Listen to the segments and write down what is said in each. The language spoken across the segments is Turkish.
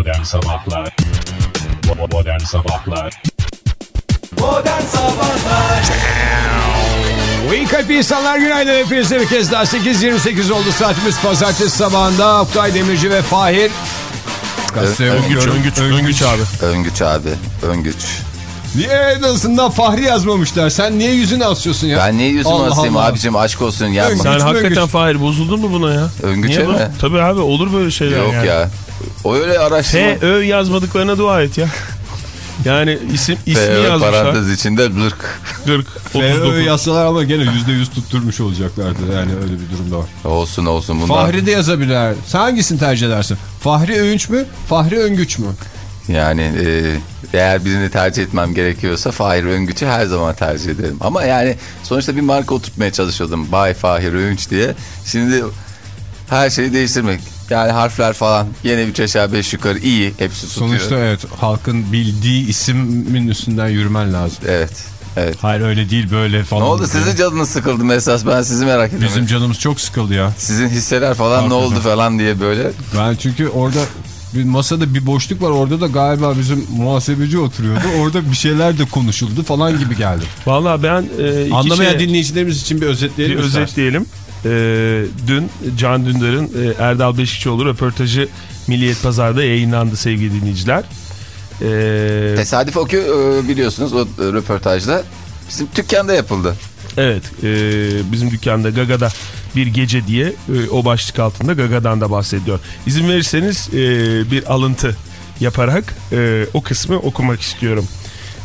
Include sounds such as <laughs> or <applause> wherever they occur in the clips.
Modern Sabahlar Modern Sabahlar Modern Sabahlar İyi kalp insanlar günaydın hepinize bir kez daha 8.28 oldu saatimiz pazartesi sabahında Oktay Demirci ve Fahir Gazete Öngüç, öngüç, öngüç abi. Öngüç abi. Öngüç. Niye en azından Fahri yazmamışlar sen niye yüzünü asıyorsun ya Ben niye yüzümü Allah asayım Allah. abicim aşk olsun ya. Öngüç. Sen hakikaten öngüç? Fahir bozuldun mu buna ya? Öngüçe mi? Tabii abi olur böyle şeyler Yok yani. ya. O öyle araştırma. F, Ö yazmadıklarına dua et ya. <laughs> Yani isim ismi F, yazmışlar. parantez içinde lırk. 40, FÖ 39. yazsalar ama gene %100 tutturmuş olacaklardı yani öyle bir durumda var. Olsun olsun bundan. Fahri de yazabilirler. Sen hangisini tercih edersin? Fahri Öğünç mü? Fahri Öngüç mü? Yani e, eğer birini tercih etmem gerekiyorsa Fahir Öngüç'ü her zaman tercih ederim. Ama yani sonuçta bir marka oturtmaya çalışıyordum. Bay Fahir Öngüç diye. Şimdi her şeyi değiştirmek. Yani harfler falan yine 3 aşağı 5 yukarı iyi. Hepsi tutuyor. Sonuçta evet halkın bildiği isimin üstünden yürümen lazım. Evet. Evet. Hayır öyle değil böyle falan. Ne oldu diye. sizin canınız sıkıldı mı esas ben sizi merak ediyorum. Bizim canımız çok sıkıldı ya. Sizin hisseler falan ne Hakikaten. oldu falan diye böyle. Ben çünkü orada bir masada bir boşluk var. Orada da galiba bizim muhasebeci oturuyordu. Orada bir şeyler de konuşuldu falan gibi geldi. Valla ben e, iki Anlamayan şey- dinleyicilerimiz için bir özetleyelim. bir istersen. özetleyelim. E, dün Can Dündar'ın e, Erdal Beşikçioğlu röportajı Milliyet Pazar'da yayınlandı sevgili dinleyiciler. E, Tesadüf o ki e, biliyorsunuz o e, röportajda bizim dükkanda yapıldı. evet e, bizim dükkanda Gaga'da bir gece diye e, o başlık altında Gaga'dan da bahsediyor. İzin verirseniz e, bir alıntı yaparak e, o kısmı okumak istiyorum.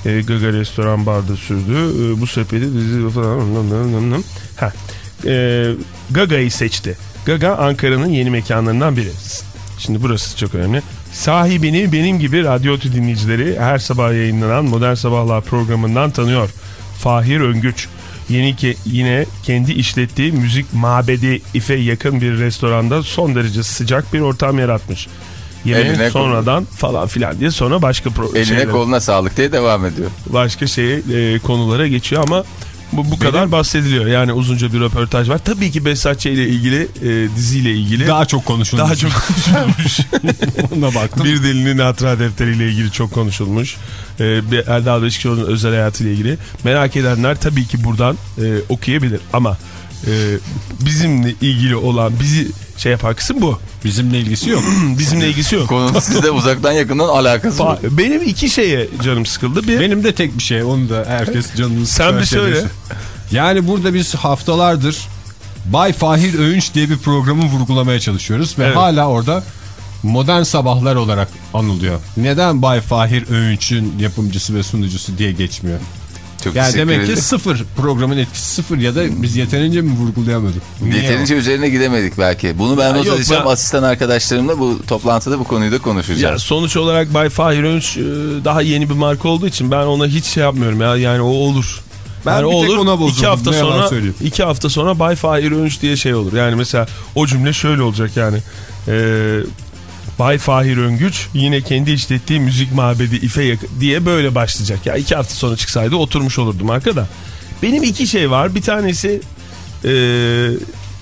E, Gaga restoran barda sürdü. E, bu sepeti dizi falan. Ha. E, Gaga'yı seçti. Gaga Ankara'nın yeni mekanlarından biri. Şimdi burası çok önemli. Sahibini benim gibi radyo dinleyicileri her sabah yayınlanan Modern Sabahlar programından tanıyor. Fahir Öngüç. Yeni ke yine kendi işlettiği müzik mabedi ife yakın bir restoranda son derece sıcak bir ortam yaratmış. Yemeğe Eline sonradan falan filan diye sonra başka Eline şeylere- koluna sağlık diye devam ediyor. başka şeye e, konulara geçiyor ama bu, bu kadar bahsediliyor. Yani uzunca bir röportaj var. Tabii ki Besatçı ile ilgili e, diziyle ilgili daha, Daha çok konuşuldu. çok konuşulmuş. <laughs> Ona baktım. bir delinin hatıra defteriyle ilgili çok konuşulmuş. E, bir Erdal Beşikçioğlu'nun özel hayatıyla ilgili. Merak edenler tabii ki buradan e, okuyabilir ama e, bizimle ilgili olan bizi şey yapan kısım bu. Bizimle ilgisi yok. <clears throat> Bizimle ilgisi yok. Konunun <laughs> sizde uzaktan yakından alakası var. Fa- Benim iki şeye canım sıkıldı. Bir, Benim de tek bir şey. Onu da herkes canını Sen bir söyle. Yani burada biz haftalardır Bay Fahir Öğünç diye bir programı vurgulamaya çalışıyoruz. Ve Evet. hala orada modern sabahlar olarak anılıyor. Neden Bay Fahir Öğünç'ün yapımcısı ve sunucusu diye geçmiyor? Çok Yani demek ki ederim. sıfır programın etkisi sıfır ya da biz yeterince mi vurgulayamadık? Niye Yeterince üzerine gidemedik belki. Bunu ben not edeceğim. ben- Asistan arkadaşlarımla bu toplantıda bu konuyu da Ya konuşacağız. sonuç olarak Bay Fahir Önç e, daha yeni bir marka olduğu için ben ona hiç şey yapmıyorum ya yani o olur. Ben yani bir tek ona bozuldum, iki hafta ne sonra söyleyeyim. iki hafta sonra Bay Fahir Önç diye şey olur. Yani mesela o cümle şöyle olacak yani. Ee, Bay Fahir Öngüç yine kendi işlettiği müzik mabedi ife diye böyle başlayacak. Ya iki hafta sonra çıksaydı oturmuş olurdum arkada. Benim iki şey var. Bir tanesi e,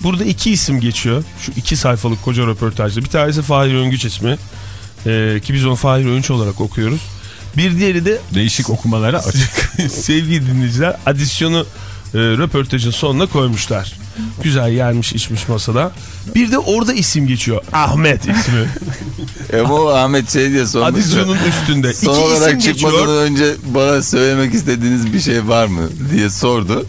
burada iki isim geçiyor. Şu iki sayfalık koca röportajda. Bir tanesi Fahir Öngüç ismi. E, ki biz onu Fahir Öngüç olarak okuyoruz. Bir diğeri de Değişik okumalara açık. <laughs> sevgili dinleyiciler adisyonu e, röportajın sonuna koymuşlar. Güzel yermiş içmiş masada. Bir de orada isim geçiyor. Ahmet ismi. <laughs> Ama o Ahmet şey diye sormuş. Adisyonun üstünde. Son İki olarak isim çıkmadan geçiyor. önce bana söylemek istediğiniz bir şey var mı diye sordu.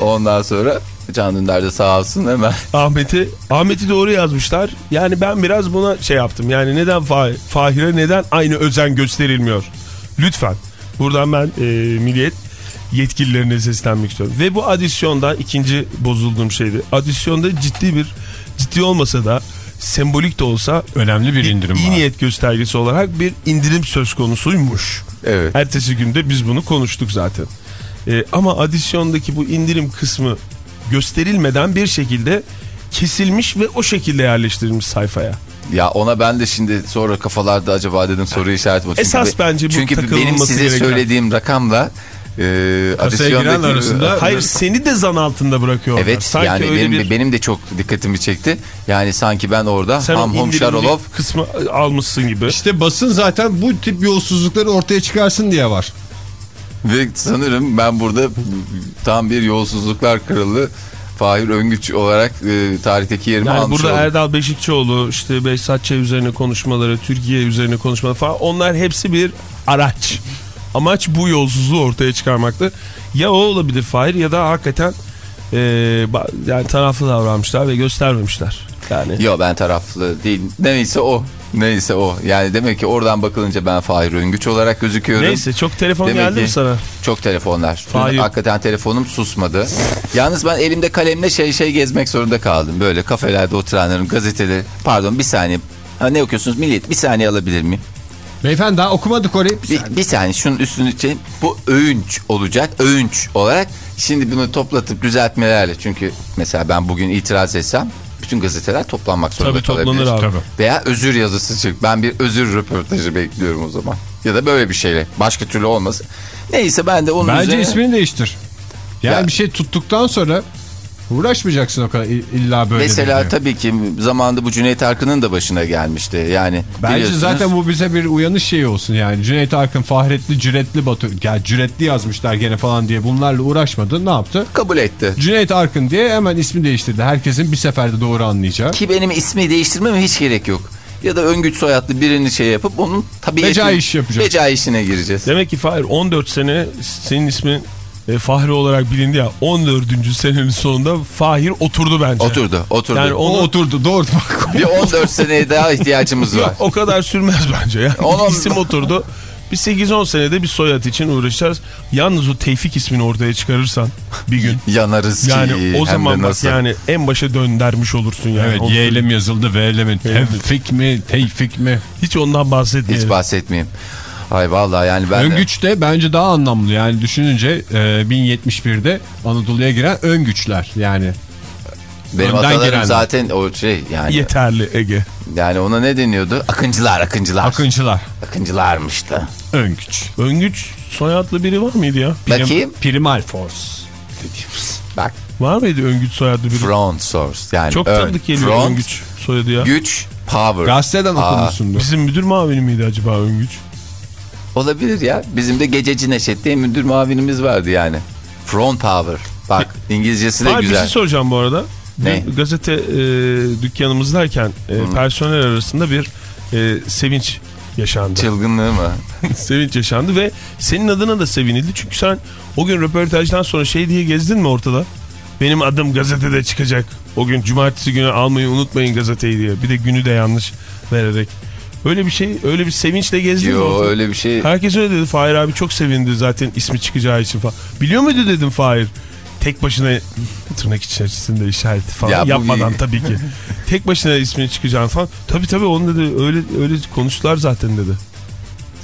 Ondan sonra Can Dündar da sağ olsun hemen. Ahmet'i Ahmet'i doğru yazmışlar. Yani ben biraz buna şey yaptım. Yani neden Fa- Fahir'e neden aynı özen gösterilmiyor? Lütfen. Buradan ben e, Milliyet yetkililerine seslenmek istiyorum. Ve bu adisyonda ikinci bozulduğum şeydi. Adisyonda ciddi bir ciddi olmasa da sembolik de olsa Önemli bir indirim iyi var. niyet göstergesi olarak bir indirim söz konusuymuş. Evet. Ertesi günde biz bunu konuştuk zaten. Ee, ama adisyondaki bu indirim kısmı gösterilmeden bir şekilde kesilmiş ve o şekilde yerleştirilmiş sayfaya. Ya ona ben de şimdi sonra kafalarda acaba dedim soru işareti Esas be- bence bu Çünkü benim size gereken- söylediğim rakamla e, Kasaya giren adisyondaki- arasında- Hayır seni de zan altında bırakıyorlar. Evet Sanki yani öyle benim, bir... benim de çok dikkatimi çekti. Yani sanki ben orada Sen Ham Hom Şarolov kısmı almışsın gibi. İşte basın zaten bu tip yolsuzlukları ortaya çıkarsın diye var. ve sanırım ben burada tam bir yolsuzluklar kralı Fahir Öngüç olarak e, tarihteki yerimi Yani almış burada oldum. Erdal Beşikçioğlu, işte Behzat Ç. üzerine konuşmaları, Türkiye üzerine konuşmaları falan onlar hepsi bir araç. Amaç bu yolsuzluğu ortaya çıkarmaktı. Ya o olabilir Fahir ya da hakikaten e, yani taraflı davranmışlar ve göstermemişler. Yani Yok ben taraflı değil. Neyse o. Neyse o. Yani demek ki oradan bakılınca ben Fahir Öngüç olarak gözüküyorum. neyse çok telefon Demek geldi mi sana? Çok telefonlar. Fahir. Hakikaten telefonum susmadı. Yalnız ben elimde kalemle şey şey gezmek zorunda kaldım. Böyle kafelerde oturanların gazeteli. Pardon bir saniye. Ha, ne okuyorsunuz millet? Bir saniye alabilir miyim? Beyefendi daha okumadık orayı. Bir, bir saniye şunun üstünü çekeyim. Bu övünç olacak. Övünç olarak. Şimdi bunu toplatıp düzeltmelerle. Çünkü mesela ben bugün itiraz etsem bütün gazeteler toplanmak zorunda Tabii toplanır abi. Veya özür yazısı çık. Ben bir özür röportajı bekliyorum o zaman. Ya da böyle bir şeyle. Başka türlü olmasın. Neyse ben de onun Bence üzerine... ismini değiştir. Yani Ya- bir şey tuttuktan sonra uğraşmayacaksın o kadar illa böyle Mesela diye. tabii ki zamanında bu Cüneyt Arkın'ın da başına gelmişti. Yani Bence biliyorsunuz- zaten bu bize bir uyanış şeyi olsun yani. Cüneyt Arkın, Fahretli, Cüretli Batu. Ya Cüretli yazmışlar gene falan diye bunlarla uğraşmadı. Ne yaptı? kabul etti. Cüneyt Arkın diye hemen ismi değiştirdi. Herkesin bir seferde doğru anlayacağı. Ki benim ismi değiştirmeme hiç gerek yok. Ya da Öngüç soyadlı birini şey yapıp onun tabii Becai iş yapacağız. Becai işine gireceğiz. Demek ki Fahir 14 sene senin ismin e, Fahri olarak bilindi ya 14. senenin sonunda Fahir oturdu bence. Oturdu, oturdu. Yani O onu oturdu doğru <laughs> bak. Bir 14 seneye daha ihtiyacımız var. o kadar sürmez bence ya. Onun- İsim oturdu. Bir 8-10 senede bir soyad için uğraşacağız. Yalnız o Tevfik ismini ortaya çıkarırsan bir gün. <laughs> Yanarız ki. Yani o zaman bak nasıl. yani en başa döndermiş olursun yani. Evet Onu Y ile mi yazıldı V ile mi? Tevfik mi? Tevfik mi? Hiç ondan bahsetmeyelim. Hiç bahsetmeyeyim. Ay vallahi yani ben Öngüç de bence daha anlamlı yani düşününce e, 1071'de Anadolu'ya giren öngüçler yani. benim önden atalarım girenler. zaten o şey yani. Yeterli Ege. Yani ona ne deniyordu? Akıncılar, akıncılar. Akıncılar. Akıncılarmış da. Öngüç. Öngüç soyadlı biri var mıydı ya? Bakayım. Primal Force. Bak. Var mıydı Öngüç soyadlı biri? Front source. Yani Çok tanıdık geliyor front, Öngüç soyadı ya. Güç, power. Gazeteden okumuşsundur. Bizim müdür mavini miydi acaba Öngüç? Olabilir ya. Bizim de gececi Neşet diye müdür muavinimiz vardı yani. Front power. Bak İngilizcesi de Hayır bir güzel. şey soracağım bu arada. Ne? Dün gazete e, dükkanımızdayken e, personel arasında bir e, sevinç yaşandı. Çılgınlığı mı? <laughs> sevinç yaşandı ve senin adına da sevinildi. Çünkü sen o gün röportajdan sonra şey diye gezdin mi ortada? Benim adım gazetede çıkacak. O gün cumartesi günü almayı unutmayın gazeteyi diye. Bir de günü de yanlış vererek. Öyle bir şey, öyle bir sevinçle gezdin mi? Yo ortada? öyle bir şey. Herkes öyle dedi. Fahir abi çok sevindi zaten ismi çıkacağı için falan. Biliyor muydu dedim Fahir. Tek başına tırnak içerisinde işareti falan Ya yapmadan bir- tabii ki. <laughs> Tek başına ismini çıkacağını falan. Tabii tabii onu dedi öyle öyle konuştular zaten dedi.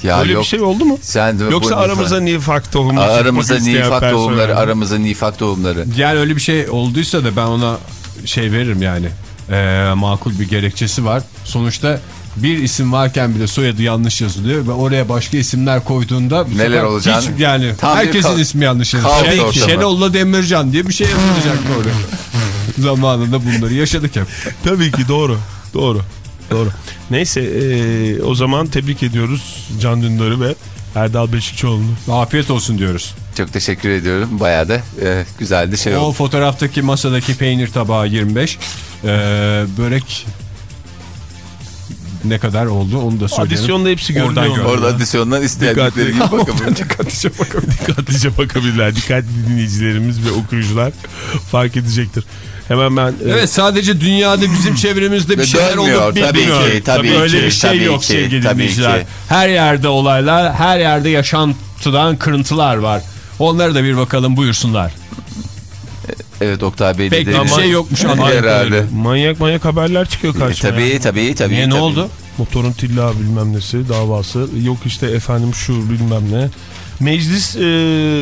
Ya öyle yok. bir şey oldu mu? Sen de Yoksa aramıza nifak tohumu aramıza nifak tohumları, mi? aramıza nifak tohumları. Yani öyle bir şey olduysa da ben ona şey veririm yani. Ee, makul bir gerekçesi var. Sonuçta bir isim varken bile soyadı yanlış yazılıyor ve oraya başka isimler koyduğunda Neler Hiç yani Tam herkesin ismi yanlış yazılıyor. Şey. Şenol'la Demircan diye bir şey yazılacak oraya. <laughs> Zamanında bunları yaşadık hep. Tabii ki doğru. Doğru. Doğru. Neyse eee, o zaman tebrik ediyoruz Can Dündar'ı ve Erdal Beşikçioğlu'nu. Afiyet olsun diyoruz. Çok teşekkür ediyorum. Bayağı da e, güzeldi şey O oldu. fotoğraftaki masadaki peynir tabağı 25. Ee, börek ne kadar oldu onu da söyleyelim. Adisyonda hepsi görünüyor. Orada adisyondan istedikleri gibi bakabilir. <laughs> Dikkatlice bakalım. Dikkatlice bakabilirler. Dikkatli dinleyicilerimiz ve okuyucular fark edecektir. Hemen ben... e, Evet sadece dünyada bizim çevremizde bir şeyler olup tabii ki, tabii öyle ki, bir şey tabii yok ki, sevgili tabii dinleyiciler. ki. Her yerde olaylar, her yerde yaşantıdan kırıntılar var. Onlara da bir bakalım buyursunlar. Evet Oktay Bey Pek dedi. de bir şey yokmuş anladığım Herhalde. Manyak manyak haberler çıkıyor E, karşıma. tabii ya. tabii tabii. Niye ne tabii. oldu? Motorun tilla bilmem nesi davası. Yok işte efendim şu bilmem ne. Meclis e,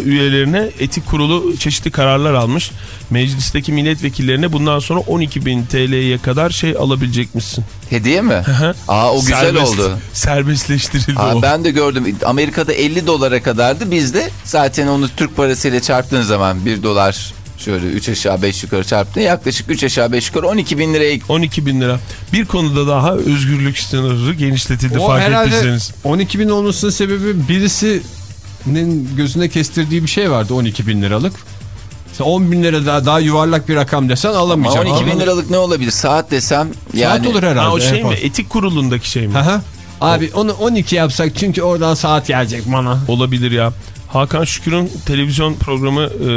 üyelerine etik kurulu çeşitli kararlar almış. Meclisteki milletvekillerine bundan sonra 12 bin TL'ye kadar şey alabilecekmişsin. Hediye mi? Aa o güzel Serbest- oldu. Serbestleştirildi Aa, o. ben de gördüm. Amerika'da 50 dolara kadardı. Bizde zaten onu Türk parasıyla çarptığın zaman 1 dolar şöyle 3 aşağı 5 yukarı çarptığında yaklaşık 3 aşağı 5 yukarı 12 bin liraya 12 bin lira. Bir konuda daha özgürlük sınırı genişletildi O fark ettiyseniz. 12 bin olmasının sebebi birisinin gözüne kestirdiği bir şey vardı 12 bin liralık. İşte 10 bin lira daha, daha yuvarlak bir rakam desen Ama alamayacaksın. 12 bin liralık ne olabilir? Saat desem yani. Saat olur herhalde. Ha, o şey mi? Etik kurulundaki şey mi? Hı hı. Abi onu 12 yapsak çünkü oradan saat gelecek bana. Olabilir ya. Hakan Şükür'ün televizyon programı e,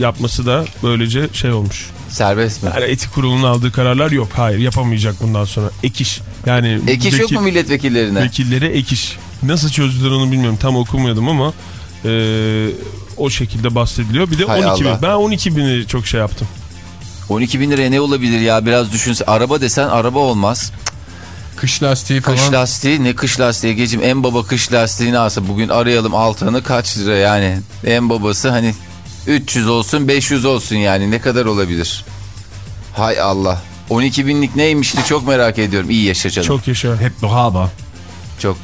yapması da böylece şey olmuş. Serbest mi? Yani etik kurulunun aldığı kararlar yok. Hayır yapamayacak bundan sonra. Ek iş. Yani Ek iş yok mu milletvekillerine? Vekillere ek iş. Nasıl çözdüler onu bilmiyorum. Tam okumuyordum ama e, o şekilde bahsediliyor. Bir de Hay 12 bin. Allah. Ben 12 bini çok şey yaptım. 12 bin liraya ne olabilir ya? Biraz düşünse. Araba desen araba olmaz. Kış lastiği falan. Kış lastiği ne kış lastiği geçim en baba kış lastiğini alsa bugün arayalım altını kaç lira yani en babası hani 300 olsun 500 olsun yani ne kadar olabilir? Hay Allah 12 binlik neymişti çok merak ediyorum iyi yaşa canım çok, Çok yaşa. Hep bu hava.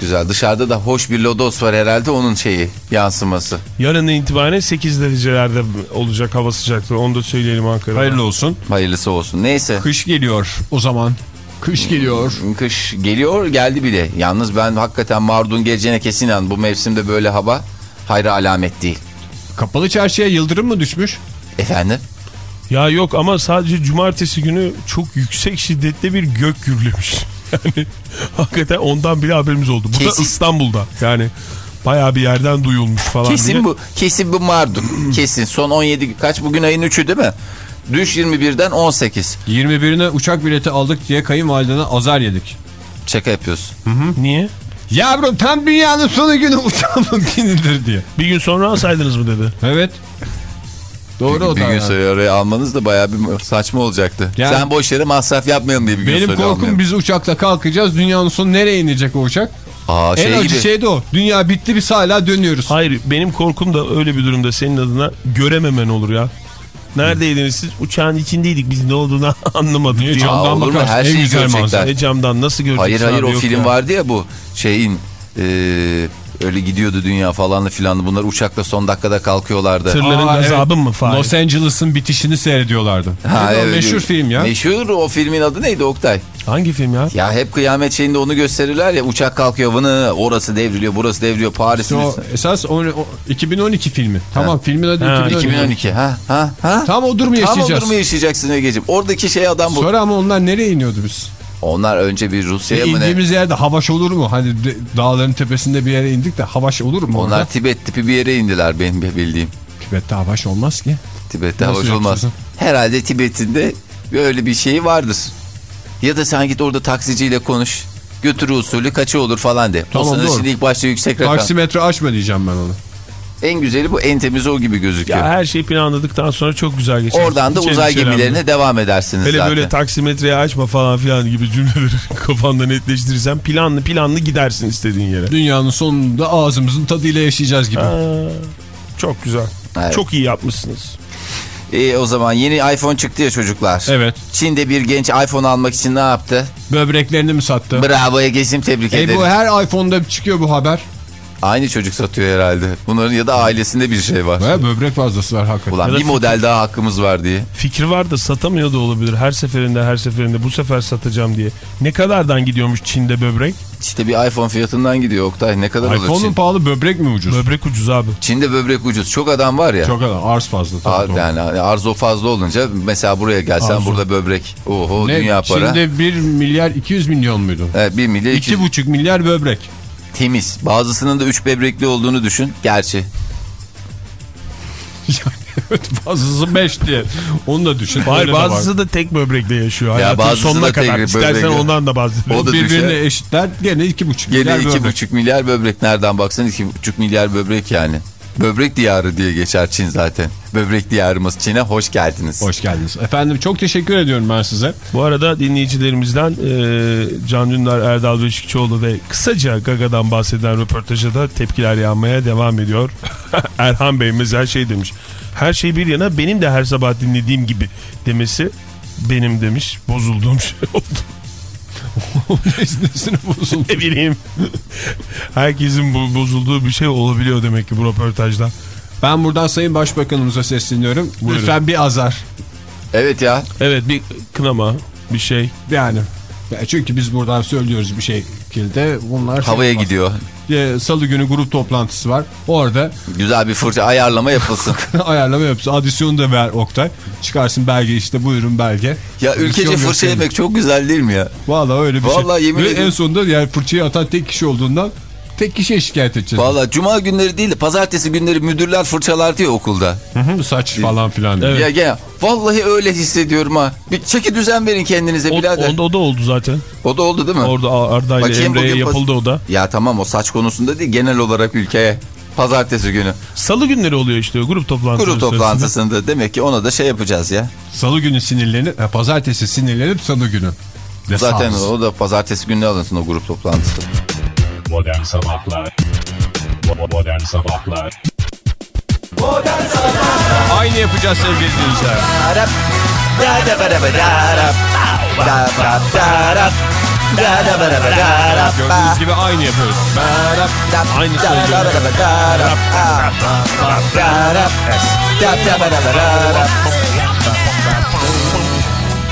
güzel dışarıda da hoş bir lodos var herhalde onun şeyi yansıması Yarın itibaren 8 derecelerde olacak hava sıcaklığı. Onu da söyleyelim Ankara'da. Hayırlı olsun. hayırlısı olsun neyse Kış geliyor o zaman. Kış geliyor. kış geliyor geldi bile yalnız ben hakikaten Mardun geleceğine kesin inandım bu mevsimde böyle hava hayra alamet değil Kapalı çarşıya yıldırım mı düşmüş? efendim Ya yok ama sadece cumartesi günü çok yüksek şiddette bir gök gürlemiş. <laughs> Yani hakikaten ondan bile haberimiz oldu. Bu da Kesin. İstanbul'da. Yani bayağı bir yerden duyulmuş falan diye. Kesin bu. Kesin bu Mardun. <clears throat> kesin. Son 17 kaç bugün ayın 3'ü değil mi? Düş 21'den 18. 21'ine uçak bileti aldık diye kayınvalidene azar yedik. Şaka yapıyorsun. Niye? Yavrum tam dünyanın sonu günü uçağın <laughs> günüdür diye. Bir gün sonra alsaydınız mı dedi. Evet. Doğru o bir da. gün yani. sonra oraya almanız da bayağı bir saçma olacaktı. Yani- Sen boş yere masraf yapmayalım diye bir gün Benim korkum almayalım. biz uçakla kalkacağız. Dünyanın sonu nereye inecek o uçak? Aa, en şey acı gibi. şey de o. Dünya bitti biz hala dönüyoruz. Hayır benim korkum da öyle bir durumda senin adına görememen olur ya. Neredeydiniz siz? Uçağın içindeydik biz ne olduğunu <laughs> anlamadık Niye camdan bakarsın, Her şeyi görecekler. manzara. E camdan nasıl göreceksin Hayır hayır o film ya. vardı ya bu şeyin e, öyle gidiyordu dünya falanlı filanlı. Bunlar uçakla son dakikada kalkıyorlardı. Tırların Aa, gazabı evet. mı Fahir? Los Angeles'ın bitişini seyrediyorlardı. Ha, o evet. meşhur film ya. Meşhur o filmin adı neydi Oktay? Hangi film ya? Ya hep kıyamet şeyinde onu gösterirler ya uçak kalkıyor vını orası devriliyor burası devriliyor Paris'in İşte o üstüne. esas o, o 2012 filmi. Tamam filmin adı Ha, 2012. 2012 ha ha ha. Tam o durumu Tam yaşayacağız. olur mu yaşayacaksın Ege'ciğim? Oradaki şey adam bu. Sonra ama onlar nereye iniyordu biz? Onlar önce bir Rusya'ya mı ne? İndiğimiz yerde havaş olur mu? Hani dağların tepesinde bir yere indik de havaş olur mu? Onlar orada? Tibet tipi bir yere indiler benim bildiğim. Tibet'te havaş olmaz ki. Tibet'te Nasıl havaş olmaz. Herhalde Tibet'in de böyle bir şeyi vardır. Ya da sen git orada taksiciyle konuş. Götürü usulü kaçı olur falan de. Tamam, o sana doğru. şimdi ilk başta yüksek rakam. Taksimetre açma diyeceğim ben ona. En güzeli bu en temiz o gibi gözüküyor. Ya her şeyi planladıktan sonra çok güzel geçer. Oradan da Hiç uzay gemilerine devam edersiniz Hele zaten. böyle taksimetreyi açma falan filan gibi cümleleri <laughs> kafanda netleştirirsen planlı planlı gidersin istediğin yere. Dünyanın sonunda ağzımızın tadıyla yaşayacağız gibi. Aa, çok güzel. Evet. Çok iyi yapmışsınız. İyi o zaman yeni iPhone çıktı ya çocuklar. Evet. Çin'de bir genç iPhone almak için ne yaptı? Böbreklerini mi sattı? Bravo Ege'cim tebrik E ederim. bu her iPhone'da çıkıyor bu haber. Aynı çocuk satıyor herhalde. Bunların ya da ailesinde bir şey var. Baya böbrek fazlası var hakikaten. Ulan bir model daha hakkımız var diye. Fikri var da satamıyor da olabilir. Her seferinde her seferinde bu sefer satacağım diye. Ne kadardan gidiyormuş Çin'de böbrek? İşte bir iPhone fiyatından gidiyor Oktay. Ne kadar olur iPhone mu Çin? pahalı böbrek mi ucuz? Böbrek ucuz abi. Çin'de böbrek ucuz. Çok adam var ya. Çok adam arz fazla. Doğru. yani arzu fazla olunca mesela buraya gelsen Arzu. burada böbrek. Oho Ne, dünya para. Çin'de 1 milyar 200 milyon muydu? Evet, 1 milyar 200 2,5 milyar böbrek. Temiz. Bazısının da 3 böbrekli olduğunu düşün. Gerçi. <laughs> evet fazlası 5 diye. Onu da düşün. Hayır bazısı da tek böbrekle yaşıyor. Ya Hayatın bazısı sonuna da tek kadar. İstersen böbrekle. ondan da bahsedelim. O da birbirine düşer. eşitler gene 2,5 Gene milyar böbrek. 2,5 milyar böbrek. Nereden baksan 2,5 milyar böbrek yani. Böbrek diyarı diye geçer Çin zaten. Böbrek diyarımız Çin'e hoş geldiniz. Hoş geldiniz. Efendim çok teşekkür ediyorum ben size. Bu arada dinleyicilerimizden e, Can Dündar, Erdal Beşikçioğlu ve kısaca Gaga'dan bahseden röportaja da tepkiler yağmaya devam ediyor. <laughs> Erhan Bey mesela şey demiş. Her şey bir yana benim de her sabah dinlediğim gibi demesi benim demiş. Bozulduğum şey oldu. Nesnesine <laughs> bozuldu. Ne bileyim. Herkesin bu bozulduğu bir şey olabiliyor demek ki bu röportajda. Ben buradan Sayın Başbakanımıza sesleniyorum. Buyurun. Lütfen bir azar. Evet ya. Evet bir kınama bir şey. Yani ya çünkü biz buradan söylüyoruz bir şekilde bunlar şey Havaya yapmaz. gidiyor. Salı günü grup toplantısı var. Orada Güzel bir fırça ayarlama yapılsın. <laughs> ayarlama yapsın. Adisyonu da ver Oktay. Çıkarsın belge işte buyurun belge. ya ülkece Adisyon fırça gösterin. yemek çok güzel değil mi ya? Vallahi öyle bir Vallahi şey. yemin Ve en sonunda yani fırçayı atan tek kişi olduğundan tek kişiye şikayet edeceğiz. Valla cuma günleri değil de pazartesi günleri müdürler fırçalardı ya okulda. Hı hı, Saç falan filan. Evet. Ya ya vallahi öyle hissediyorum ha. Bir çeki düzen verin kendinize O, birader. onda o da oldu zaten. O da oldu değil mi? Orada Arda ile Emre'ye yapıldı o da. Ya tamam o saç konusunda değil genel olarak ülkeye. Pazartesi günü. Salı günleri oluyor işte grup toplantısı. Grup sırasında. toplantısında demek ki ona da şey yapacağız ya. Salı günü sinirlenip, e, pazartesi sinirlenip salı günü. De Zaten sağız. o da pazartesi günü alınsın o grup toplantısı. Modern Sabahlar Modern Sabahlar Modern Sabahlar Aynı yapacağız sevgili dinleyiciler. Gördüğünüz gibi aynı yapıyoruz. Aynı söylüyorum.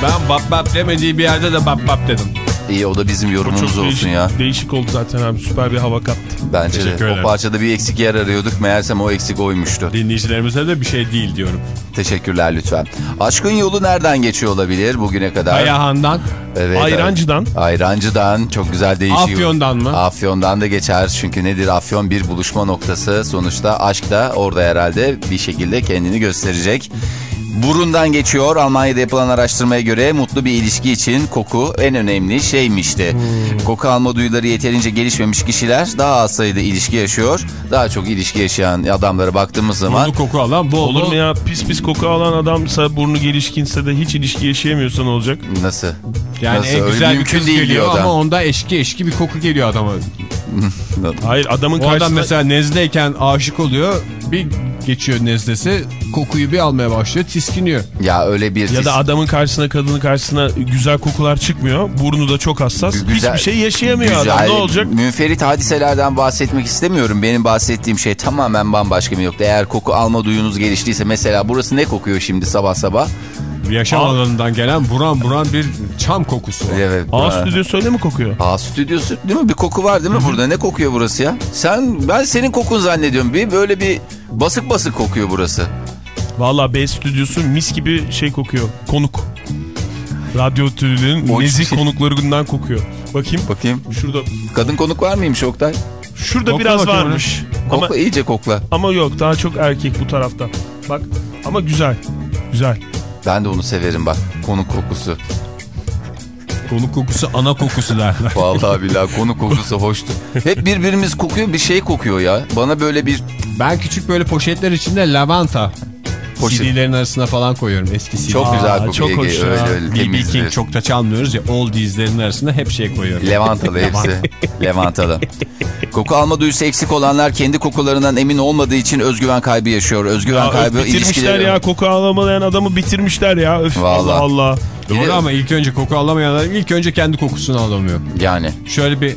Ben bap bap demediği bir yerde de bap bap dedim. İyi o da bizim yorumumuz olsun değişik, ya. değişik oldu zaten abi süper bir hava kattı. Bence Teşekkür de. ederim. O parçada bir eksik yer arıyorduk. Meğersem o eksik oymuştu. Dinleyicilerimize de bir şey değil diyorum. Teşekkürler lütfen. Aşkın yolu nereden geçiyor olabilir bugüne kadar? Ayahan'dan Evet, Ayrancı'dan. evet. Ayrancı'dan çok güzel değişiyor. Afyon'dan mı? Afyon'dan da geçer. Çünkü nedir Afyon bir buluşma noktası. Sonuçta aşk da orada herhalde bir şekilde kendini gösterecek. Burundan geçiyor. Almanya'da yapılan araştırmaya göre mutlu bir ilişki için koku en önemli şeymişti. Hmm. Koku alma duyuları yeterince gelişmemiş kişiler daha az sayıda ilişki yaşıyor. Daha çok ilişki yaşayan adamlara baktığımız zaman burnu koku alan bol Olur mu ya pis pis koku alan adamsa burnu gelişkinse de hiç ilişki yaşayamıyorsa ne olacak? nasıl? Yani Nasıl? en Öyle güzel bir mümkün kız değil geliyor ama onda eşki eşki bir koku geliyor adama. <laughs> Hayır adamın O adam karşısında... mesela nezleyken aşık oluyor. Bir geçiyor nezlesi kokuyu bir almaya başlıyor tiskiniyor. Ya öyle bir Ya da adamın karşısına kadının karşısına güzel kokular çıkmıyor. Burnu da çok hassas. Güzel- Hiçbir şey yaşayamıyor Güzel, adam. Ne olacak? Münferit hadiselerden bahsetmek istemiyorum. Benim bahsettiğim şey tamamen bambaşka bir nokta. Eğer koku alma duyunuz geliştiyse mesela burası ne kokuyor şimdi sabah sabah? Yaşam Aa. alanından gelen buran buran bir çam kokusu var. Evet. A stüdyosu öyle mi kokuyor? A stüdyosu değil mi? Bir koku var değil mi burada? Ne kokuyor burası ya? Sen ben senin kokun zannediyorum. Bir böyle bir basık basık kokuyor burası. Valla B stüdyosu mis gibi şey kokuyor. Konuk. Radyo O nezih şey- konuklarından kokuyor. Bakayım. Bakayım. Şurada Kadın konuk var mıymış Oktay? şurada Kokla biraz varmış. Kokla Ama iyice kokla. ama yok daha çok erkek bu tarafta. Bak ama güzel. Güzel. Ben de onu severim bak. Konuk kokusu. Konuk kokusu ana kokusu derler. <laughs> Vallahi billahi konuk kokusu hoştu. Hep birbirimiz kokuyor bir şey kokuyor ya. Bana böyle bir Ben küçük böyle poşetler içinde lavanta Poşet. CD'lerin arasına falan koyuyorum eski CD. çok güzel kokuyor. çok hoş. Öyle öyle BB. King çok da çalmıyoruz ya oldies'lerin arasında hep şey koyuyorum. Levantalı hepsi. <laughs> Levantalı. Koku alma duyusu eksik olanlar kendi kokularından emin olmadığı için özgüven kaybı yaşıyor. Özgüven Ya, kaybı bitirmişler ilişkileri... ya koku alamayan adamı bitirmişler ya. Öf, Vallahi. Allah Allah. Doğru ama ilk önce koku alamayanlar ilk önce kendi kokusunu alamıyor. Yani Şöyle bir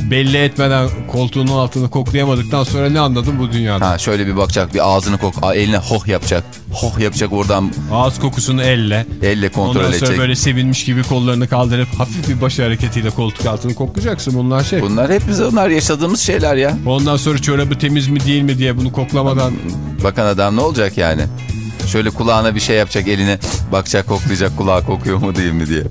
belli etmeden koltuğunun altını koklayamadıktan sonra ne anladım bu dünyada? ha şöyle bir bakacak bir ağzını kok eline hoh yapacak. Hoh yapacak oradan Ağız kokusunu elle. elle kontrol Ondan sonra edecek. böyle sevinmiş gibi kollarını kaldırıp hafif bir baş hareketiyle koltuk altını koklayacaksın. Bunlar şey. Bunlar hep biz onlar yaşadığımız şeyler ya. Ondan sonra çorabı temiz mi değil mi diye bunu koklamadan Bakan adam ne olacak yani? Şöyle kulağına bir şey yapacak eline bakacak koklayacak kulağı kokuyor mu değil mi diye.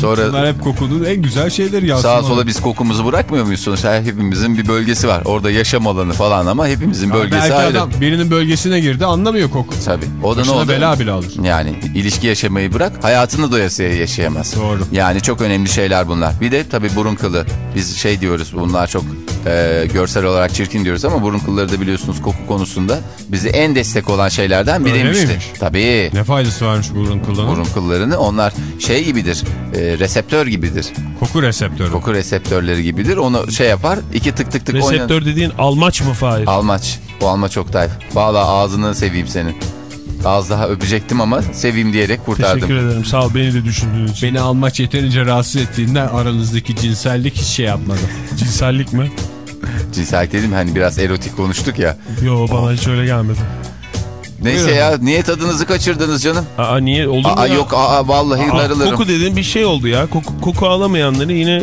Sonra Bunlar hep kokunun en güzel şeyleri yansımalı. sağa sola biz kokumuzu bırakmıyor muyuz sonuçta? Hepimizin bir bölgesi var. Orada yaşam alanı falan ama hepimizin bölgesi Belki ayrı. adam birinin bölgesine girdi anlamıyor koku. Tabii. O da ne oldu? bela bile alır. Yani ilişki yaşamayı bırak hayatını doyasıya yaşayamaz. Doğru. Yani çok önemli şeyler bunlar. Bir de tabii burun kılı. Biz şey diyoruz bunlar çok e, görsel olarak çirkin diyoruz ama burun kılları da biliyorsunuz koku konusunda bizi en destek olan şeylerden biriymişti. Miymiş? Tabii. Ne faydası varmış burun kullanın? Burun kıllarını onlar şey gibidir e, reseptör gibidir. Koku reseptörü. Koku reseptörleri gibidir. Onu şey yapar iki tık tık tık oynar. Reseptör dediğin almaç mı Fahir? Almaç. Bu almaç Oktay. Valla ağzını seveyim senin. Az daha öpecektim ama seveyim diyerek kurtardım. Teşekkür ederim. Sağ ol beni de düşündüğün için. Beni almaç yeterince rahatsız ettiğinden aranızdaki cinsellik hiç şey yapmadı. <laughs> Cinsellik mi? Cinsellik dedim hani biraz erotik konuştuk ya. Yo bana hiç öyle gelmedi. Neyse Buyurun. ya niye tadınızı kaçırdınız canım? Aa niye oldu mu Aa ya? yok aa vallahi Aa, darılırım. koku dediğin bir şey oldu ya. Koku, koku alamayanları yine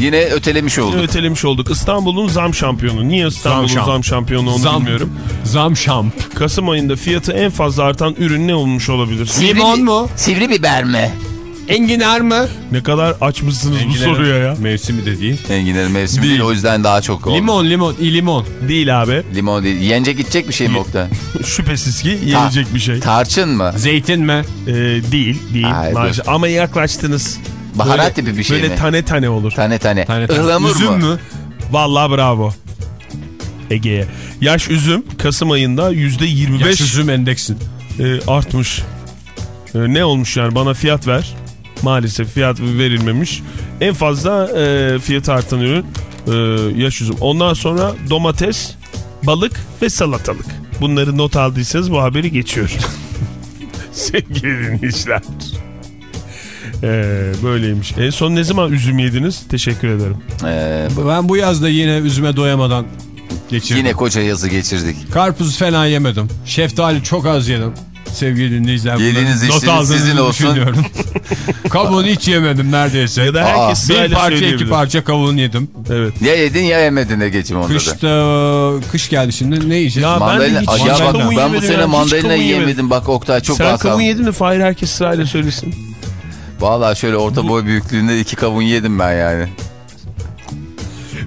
Yine ötelemiş e, olduk. ötelemiş olduk. İstanbul'un zam şampiyonu. Niye İstanbul'un Zam zam, şamp. şampiyonu onu Zam, bilmiyorum. zam şamp. Kasım ayında fiyatı en fazla artan ürün ne olmuş olabilir? Limon mu? Sivri biber mi? Enginar mı? Ne kadar açmışsınız bu soruya ya. Mevsimi de değil. Enginar mevsimi değil. o yüzden daha çok oldu. Limon limon limon. Değil abi. Limon değil. Yence gidecek bir şey mi Oktay? <laughs> Şüphesiz ki yenecek bir şey. Tarçın mı? Zeytin mi? Ee, değil. Değil. Maalesef. Ama yaklaştınız. Baharat Böyle- tipi bir şey Böyle mi? tane tane olur. Tane tane. Tane tane. Ihlamur Üzüm mu? mü? Vallahi bravo. Ege'ye. Yaş üzüm Kasım ayında %25 Yaş üzüm endeksin. e, artmış. E, ne olmuş yani bana fiyat ver. Maalesef fiyat verilmemiş. En fazla e, fiyatı artan ürün e, yaş üzüm. Ondan sonra domates, balık ve salatalık. Bunları not aldıysanız bu haberi geçiyor. <laughs> Sevgili dinleyiciler. E, böyleymiş. En son ne zaman üzüm yediniz? Teşekkür ederim. Ee, Ben bu yazda yine üzüme doyamadan geçirdim. yine koca yazı geçirdik. Karpuz fena yemedim. Şeftali çok az yedim. Sevgili dinleyiciler. Yediğiniz aldığınızı sizin olsun. <laughs> Kavun hiç yemedim neredeyse. Ya da Aa, herkes bir sırayla parça iki parça kavun yedim. Evet. Ya yedin ya yemedin de geçim onda da. Kışta kış geldi şimdi ne yiyeceğiz? Ya ben Mandalina, hiç Aa, ya bak, ben bu yemedim sene ya, hiç mandalina kavun yiyemedim. Bak Oktay çok Sen kaldı. yedin mi? Fahir herkes sırayla söylesin. Valla şöyle orta boy büyüklüğünde iki kavun yedim ben yani.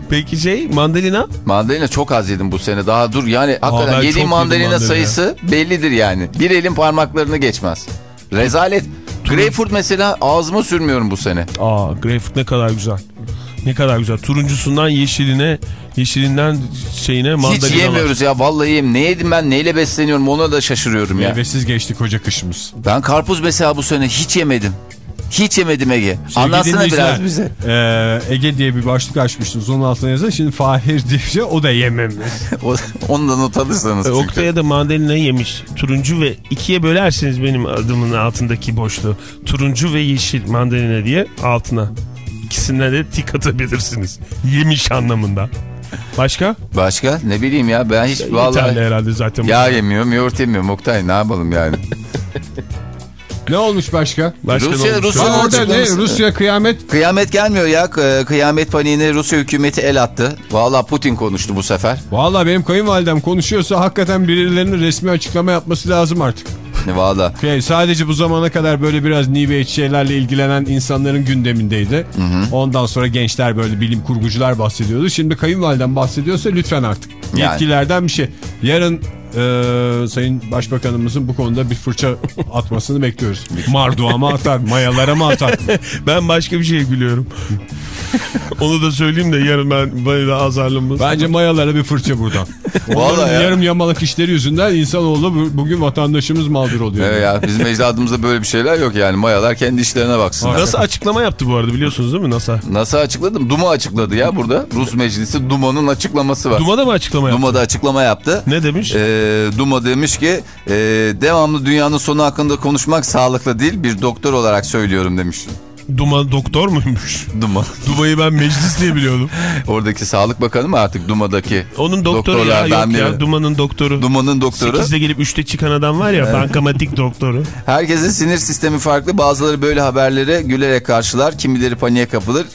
Peki şey mandalina? Mandalina çok az yedim bu sene. Daha dur yani hakikaten çok yediğim mandalina, mandalina. sayısı bellidir yani. Bir elin parmaklarını geçmez. Rezalet. Greyfurt mesela ağzıma sürmüyorum bu sene. Aa greyfurt ne kadar güzel. Ne kadar güzel. Turuncusundan yeşiline, yeşilinden şeyine mandalina Hiç yiyemiyoruz ya vallahi yiyeyim. Ne yedim ben neyle besleniyorum ona da şaşırıyorum ya. Meyvesiz geçti koca kışımız. Ben karpuz mesela bu sene hiç yemedim. Hiç yemedim Ege. Sevgili Anlatsana biraz bize. e, Ege diye bir başlık açmıştınız. Onun altına yazın. Şimdi Fahir diye şey o da yememiş. <laughs> O- Onu da not alırsanız. E. Oktay'a da mandalina yemiş. Turuncu ve ikiye bölersiniz benim adımın altındaki boşluğu. Turuncu ve yeşil mandalina diye altına. İkisine de tik atabilirsiniz. Yemiş anlamında. Başka? Başka ne bileyim ya ben hiç Yeterli vallahi herhalde zaten. yağ yemiyorum yoğurt yemiyorum Oktay ne yapalım yani. <laughs> ne olmuş başka? Başka Rusya- olmuş? Rusya- Aa, Rusya orada ne? Rusya kıyamet. Kıyamet gelmiyor ya kıyamet paniğine Rusya hükümeti el attı. Vallahi Putin konuştu bu sefer. Vallahi benim kayınvalidem konuşuyorsa hakikaten birilerinin resmi açıklama yapması lazım artık. Vallahi Okay, sadece bu zamana kadar böyle biraz new age şeylerle ilgilenen insanların gündemindeydi. Ondan sonra gençler böyle bilim kurgucular bahsediyordu. Şimdi kayınvaliden bahsediyorsa lütfen artık. Yani. Yetkilerden bir şey. Yarın e, Sayın Başbakanımızın bu konuda bir fırça <laughs> atmasını bekliyoruz. Marduğa mı <laughs> atar, mayalara mı atar? <laughs> Ben başka bir şeye gülüyorum. Onu da söyleyeyim de yarın ben beni de azarlanmasın. Bence mayalara bir fırça buradan. Vallahi ya. yarım yamalak işleri yüzünden insanoğlu bu- bugün vatandaşımız mağdur oluyor. evet ya bizim ecdadımızda böyle bir şeyler yok yani mayalar kendi işlerine baksın. NASA açıklama yaptı bu arada biliyorsunuz değil mi NASA? Nasıl açıkladım? Duma açıkladı ya burada. Rus meclisi Duma'nın açıklaması var. Duma'da mı açıklama yaptı? Duma'da açıklama yaptı. Ne demiş? Ee, Duma demiş ki e, devamlı dünyanın sonu hakkında konuşmak sağlıklı değil bir doktor olarak söylüyorum demiş. Duma doktor muymuş? <laughs> Duma. Duma'yı ben meclis diye biliyordum. <laughs> Oradaki sağlık bakanı mı artık Duma'daki? Onun doktoru ya yok ya. biri. Duma'nın doktoru. Duma'nın doktoru. 8'de gelip 3'te çıkan adam var ya bankamatik doktoru. Herkesin sinir sistemi farklı. Bazıları böyle haberlere gülerek karşılar. Kimileri paniğe kapılır.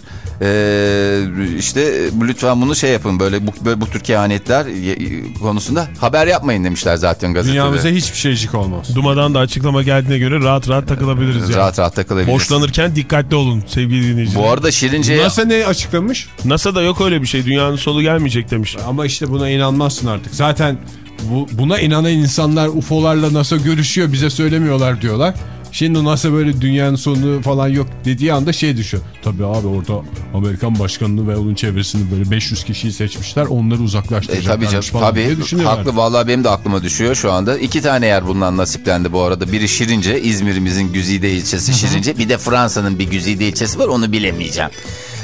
Ee, işte lütfen bunu şey yapın böyle bu, böyle bu tür kehanetler konusunda haber yapmayın demişler zaten gazetede. Dünyamıza hiçbir şeycik olmaz. Duma'dan da açıklama geldiğine göre rahat rahat takılabiliriz yani. Rahat rahat takılabilirsiniz. Boşlanırken dikkatli olun sevgili dinleyiciler. Bu arada Şirince'ye NASA ne açıklamış? NASA'da yok öyle bir şey. Dünyanın sonu gelmeyecek demiş. Ama işte buna inanmazsın artık. Zaten bu, buna inanan insanlar UFO'larla NASA görüşüyor bize söylemiyorlar diyorlar. Şimdi NASA böyle dünyanın sonu falan yok dediği anda şey düşüyor. Tabii abi orada Amerikan başkanını ve onun çevresini böyle 500 kişiyi seçmişler onları E, uzaklaştıracaklar. tabii canım tabii haklı vallahi benim de aklıma düşüyor şu anda. İki tane yer bundan nasiplendi bu arada. Biri Şirince İzmir'imizin güzide ilçesi Şirince. Bir de Fransa'nın bir güzide ilçesi var onu bilemeyeceğim.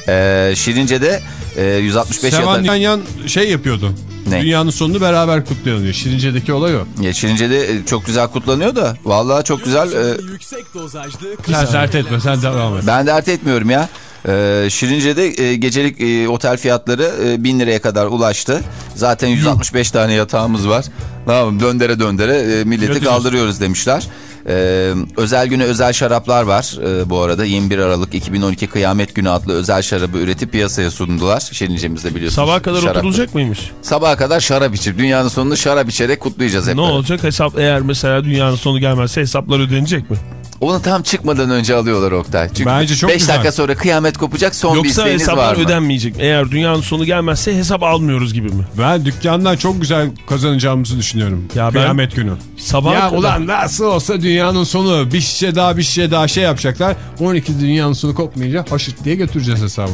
Ee, Şirince'de e, 165 Sevan yatak... Yan Yan şey yapıyordu. Ne? Dünyanın sonunu beraber kutlayalım diyor. Şirince'deki olay o. Ya Şirince'de e, çok güzel kutlanıyor da vallahi çok güzel. e, Yüksek dozajlı Sen dert etme sen devam et. ben dert etmiyorum ya. Ee, Şirince'de e, gecelik e, otel fiyatları e, 1000 liraya kadar ulaştı. Zaten 165 tane yatağımız var. Ne yapalım döndere döndere e, milleti kaldırıyoruz demişler. Ee, özel güne özel şaraplar var e, bu arada. 21 Aralık 2012 Kıyamet Günü adlı özel şarabı üretip piyasaya sundular. Şirince'mizde biliyorsunuz. Sabaha kadar şarap. oturulacak mıymış? Sabaha kadar şarap içip dünyanın sonunu şarap içerek kutlayacağız hep. Ne beraber. olacak hesap eğer mesela dünyanın sonu gelmezse hesaplar ödenecek mi? Onu tam çıkmadan önce alıyorlar Oktay. Çünkü Bence çok 5 güzel. dakika sonra kıyamet kopacak son bir Yoksa isteğiniz var hesaplar mı? ödenmeyecek. Eğer dünyanın sonu gelmezse hesap almıyoruz gibi mi? Ben dükkandan çok güzel kazanacağımızı düşünüyorum. Ya ben- Kıyamet günü. Sabah ya kadar- ulan nasıl olsa dünyanın sonu bir şişe daha bir şişe daha şey yapacaklar. 12 dünyanın sonu kopmayınca haşırt diye götüreceğiz hesabı.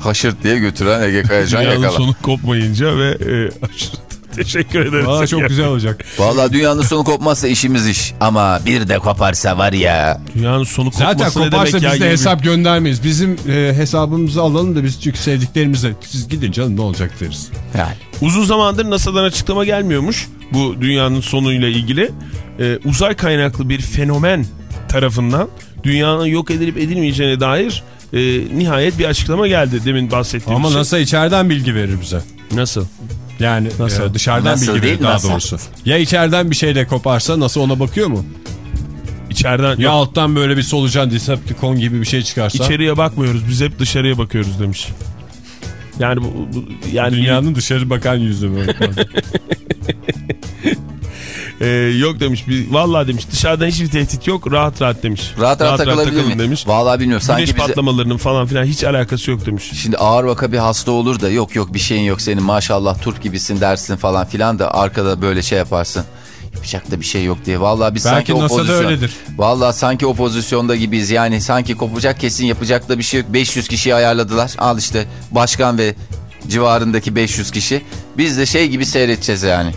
Haşırt diye götüren Ege Kayacan Dünyanın yakala. sonu kopmayınca ve e, aşırı <laughs> teşekkür ederiz. Valla çok güzel olacak. Vallahi dünyanın sonu kopmazsa işimiz iş. Ama bir de koparsa var ya. Dünyanın sonu kopması Zaten ne koparsa demek ya? biz de gibi- hesap göndermeyiz. Bizim e, hesabımızı alalım da biz çünkü sevdiklerimize siz gidin canım ne olacak deriz. Yani. Uzun zamandır NASA'dan açıklama gelmiyormuş bu dünyanın sonuyla ilgili. Ee, uzay kaynaklı bir fenomen tarafından dünyanın yok edilip edilmeyeceğine dair e, nihayet bir açıklama geldi demin bahsettiğim Ama şey. NASA içeriden bilgi verir bize. Nasıl? Yani Nasıl? e, dışarıdan Nasıl bilgi değil, daha nasıl? doğrusu. Ya içeriden bir şeyle koparsa nasıl ona bakıyor mu? İçeriden Ya alttan böyle bir solucan Decepticon gibi bir şey çıkarsa. içeriye bakmıyoruz biz hep dışarıya bakıyoruz demiş. Yani bu, bu- yani Dünyanın dışarı bakan yüzü böyle. <laughs> e, yok demiş. Bir, vallahi demiş dışarıdan hiçbir tehdit yok rahat rahat demiş. Rahat rahat, takılabilir takılın mi? demiş. Vallahi bilmiyorum. Sanki Güneş bize... patlamalarının falan filan hiç alakası yok demiş. Şimdi ağır vaka bir hasta olur da yok yok bir şeyin yok senin maşallah turp gibisin dersin falan filan da arkada böyle şey yaparsın. Yapacak da bir şey yok diye. Vallahi biz Belki sanki o pozisyon. öyledir. Vallahi sanki o pozisyonda gibiyiz. Yani sanki kopacak kesin yapacak da bir şey yok. 500 kişiyi ayarladılar. Al işte başkan ve civarındaki 500 kişi. Biz de şey gibi seyredeceğiz yani.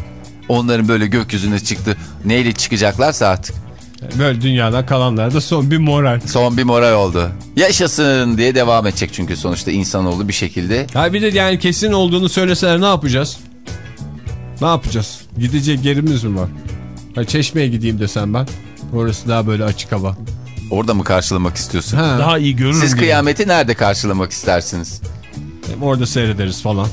Onların böyle gökyüzüne çıktı. Neyle çıkacaklarsa artık. böyle dünyadan kalanlar da son bir moral. Son bir moral oldu. Yaşasın diye devam edecek çünkü sonuçta insanoğlu bir şekilde. Ha bir de yani kesin olduğunu söyleseler ne yapacağız? Ne yapacağız? Gidecek yerimiz mi var? Ha, çeşmeye gideyim desem ben. Orası daha böyle açık hava. Orada mı karşılamak istiyorsun? Ha, Daha iyi görürüm Siz gibi. kıyameti nerede karşılamak istersiniz? orada seyrederiz falan.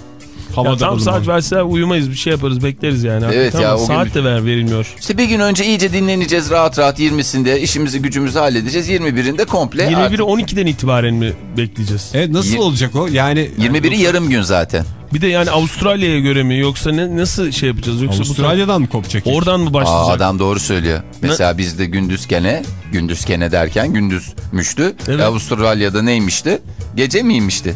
Ya Havada tam saat verseler uyumayız bir şey yaparız bekleriz yani. Evet Hakikaten ya, o gün- Saat de ver verilmiyor. İşte bir gün önce iyice dinleneceğiz rahat rahat 20'sinde işimizi gücümüzü halledeceğiz. 21'inde komple 21'i artık. 12'den itibaren mi bekleyeceğiz? Evet nasıl olacak o? Yani 21'i yarım gün zaten. Bir de yani Avustralya'ya göre mi yoksa ne, nasıl şey yapacağız? Yoksa bu Avustralya'dan mı kopacak? oradan mı Aa, başlayacak? adam doğru söylüyor. Mesela bizde gündüz gene, gündüz gene derken gündüzmüştü. Evet. Avustralya'da neymişti? Gece miymişti?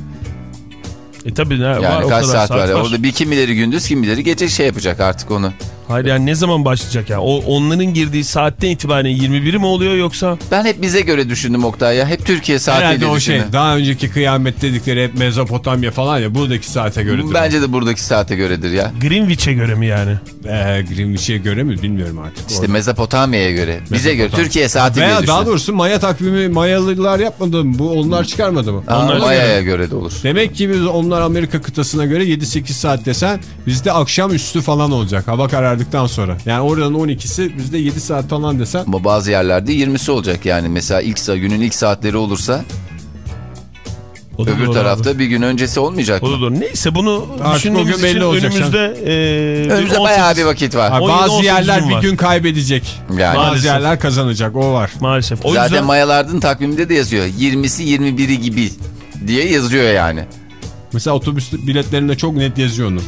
E tabii ne, var, Yani o kaç kadar saat, var? var. Orada bir kimileri gündüz kimileri gece şey yapacak artık onu. Hayır yani ne zaman başlayacak ya? O onların girdiği saatten itibaren 21'i mi oluyor yoksa? Ben hep bize göre düşündüm Oktay ya. Hep Türkiye saatiyle Herhalde o şey düşündüm. daha önceki kıyamet dedikleri hep Mezopotamya falan ya buradaki saate göredir. Bence de buradaki saate göredir ya. Greenwich'e göre mi yani? Ee, Greenwich'e göre mi bilmiyorum artık. İşte. Mezopotamya'ya göre. Bize göre Mezopotamya. Türkiye saati diye Veya düşün. daha doğrusu Maya takvimi Mayalılar yapmadı mı? Bu onlar çıkarmadı mı? Aa, Onlar- Maya'ya göre de olur. Demek ki biz onlar Amerika kıtasına göre 7-8 saat desen bizde akşam üstü falan olacak. Hava karardıktan sonra. Yani oradan 12'si bizde 7 saat falan desen. Ama bazı yerlerde 20'si olacak yani. Mesela ilk sa- günün ilk saatleri olursa O da öbür tarafta abi. bir gün öncesi olmayacak O da mı? Neyse bunu Artık düşündüğümüz gün belli için olacak önümüzde... E, Önümüzde 18 bayağı bir vakit var. Ha, 17, bazı 18 yerler gün bir var. gün kaybedecek. Yani. Bazı Maalesef. yerler kazanacak o var. Maalesef. O Zaten yüzden Mayalardın takviminde de yazıyor. 20'si 21'i gibi diye yazıyor yani. Mesela otobüs biletlerinde çok net yazıyor onu.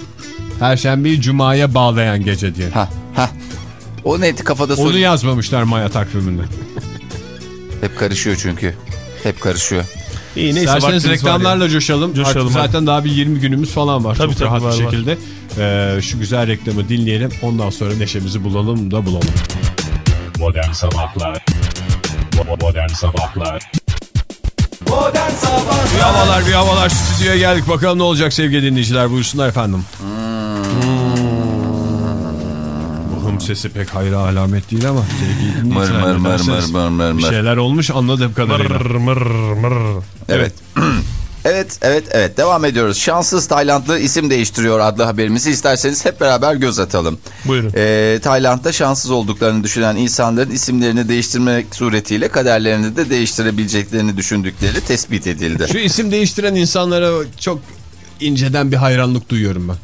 Perşembeyi Cuma'ya bağlayan gece diye. Ha ha. O net kafada soru. Onu yazmamışlar Maya takviminde. <laughs> Hep karışıyor çünkü. Hep karışıyor. İyi neyse İsterseniz reklamlarla ya. coşalım. Coşalım Artık zaten daha bir 20 günümüz falan var. Tabii çok tabii, rahat var, bir var. şekilde. Ee, şu güzel reklamı dinleyelim. Ondan sonra neşemizi bulalım da bulalım. Modern Sabahlar Modern Sabahlar Modern Sabahlar Bir havalar bir havalar stüdyoya geldik. Bakalım ne olacak sevgili dinleyiciler. Buyursunlar efendim. Bu hım sesi pek hayra alamet değil ama Mır mır mır mır mır mır Bir mır. şeyler olmuş anladığım kadarıyla. Mır mır mır. Evet. <clears throat> evet, evet, evet. Devam ediyoruz. Şanssız Taylandlı isim değiştiriyor adlı haberimizi isterseniz hep beraber göz atalım. Buyurun. Ee, Tayland'da şanssız olduklarını düşünen insanların isimlerini değiştirmek suretiyle kaderlerini de değiştirebileceklerini düşündükleri tespit edildi. Şu isim değiştiren insanlara çok inceden bir hayranlık duyuyorum ben.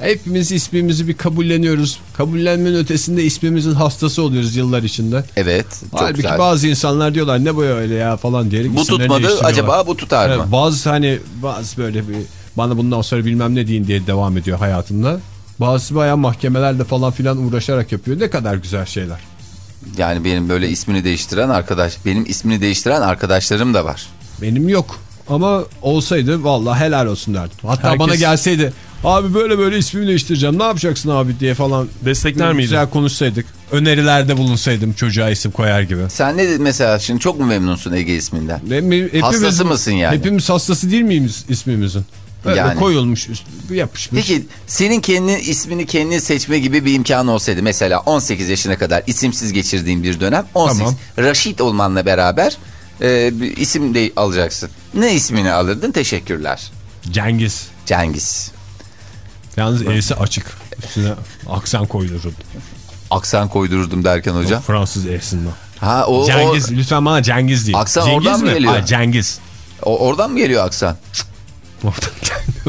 Hepimiz ismimizi bir kabulleniyoruz. Kabullenmenin ötesinde ismimizin hastası oluyoruz yıllar içinde. Evet, çok Halbuki güzel. bazı insanlar diyorlar ne bu öyle ya falan diyerek Bu tutmadı, acaba bu tutar Evet, mı? bazı hani bazı böyle bir bana bundan sonra bilmem ne deyin diye devam ediyor hayatında. Bazısı bayağı mahkemelerde falan filan uğraşarak yapıyor. Ne kadar güzel şeyler. Yani benim böyle ismini değiştiren arkadaş, benim ismini değiştiren arkadaşlarım da var. Benim yok. Ama olsaydı vallahi helal olsun derdim. Hatta Herkes- bana gelseydi abi böyle böyle ismimi değiştireceğim ne yapacaksın abi diye falan. Destekler miydin? Güzel konuşsaydık. Önerilerde bulunsaydım çocuğa isim koyar gibi. Sen ne mesela şimdi çok mu memnunsun Ege isminden? Hepimiz- Hastası mısın yani? Hepimiz hastası değil miyiz ismimizin? Öyle Yani. koyulmuş yapışmış. Peki senin kendi ismini kendin seçme gibi bir imkanı olsaydı mesela 18 yaşına kadar isimsiz geçirdiğin bir dönem 18 Tamam. Raşit olmanla beraber e, bir isim de alacaksın. Ne ismini alırdın? Teşekkürler. Cengiz. Cengiz. Yalnız E'si açık. Üstüne aksan koydururdu. Aksan koydururdum derken hocam. Fransız E'sinden. Ha o, Cengiz lütfen bana Cengiz değil. Aksan Cengiz oradan mı geliyor? Ay, Cengiz. o, o oradan mı geliyor aksan?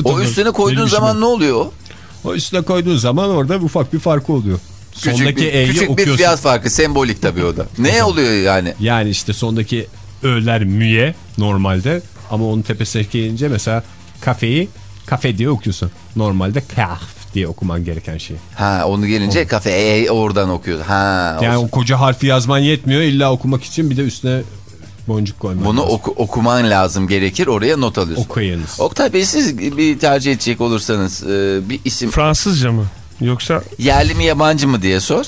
O üstüne koyduğun zaman ne oluyor o? O üstüne koyduğun zaman orada ufak bir farkı oluyor. Küçük sondaki bir, E'yi küçük bir fiyat farkı sembolik tabii o da. ne oluyor yani? Yani işte sondaki ö'ler müye normalde ama onun tepesine gelince mesela kafeyi kafe diye okuyorsun. Normalde kaf diye okuman gereken şey. Ha onu gelince kafe e, oradan okuyor. Ha Yani o- o koca harfi yazman yetmiyor illa okumak için bir de üstüne boncuk koyman bunu lazım. oku- okuman lazım gerekir oraya not alıyorsun. okuyunuz. Oktay Bey siz bir tercih edecek olursanız e, bir isim Fransızca mı? Yoksa yerli mi yabancı mı diye sor.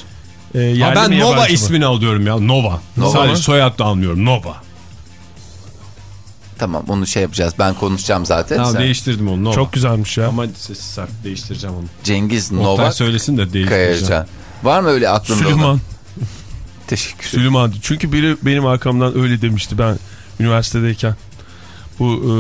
e, Ha, yerli ben Nova yabancı mı? ismini alıyorum ya Nova. Nova Sadece mı? soyad da almıyorum Nova. Tamam onu şey yapacağız ben konuşacağım zaten. Tamam Sen- değiştirdim onu Nova. Çok güzelmiş ya. Ama sessiz sarf değiştireceğim onu. Cengiz Oktay Nova söylesin de değiştireceğim. Kayacan. Var mı öyle aklında? Süleyman. <laughs> Teşekkür ederim. Süleyman. Çünkü biri benim arkamdan öyle demişti ben üniversitedeyken. Bu e,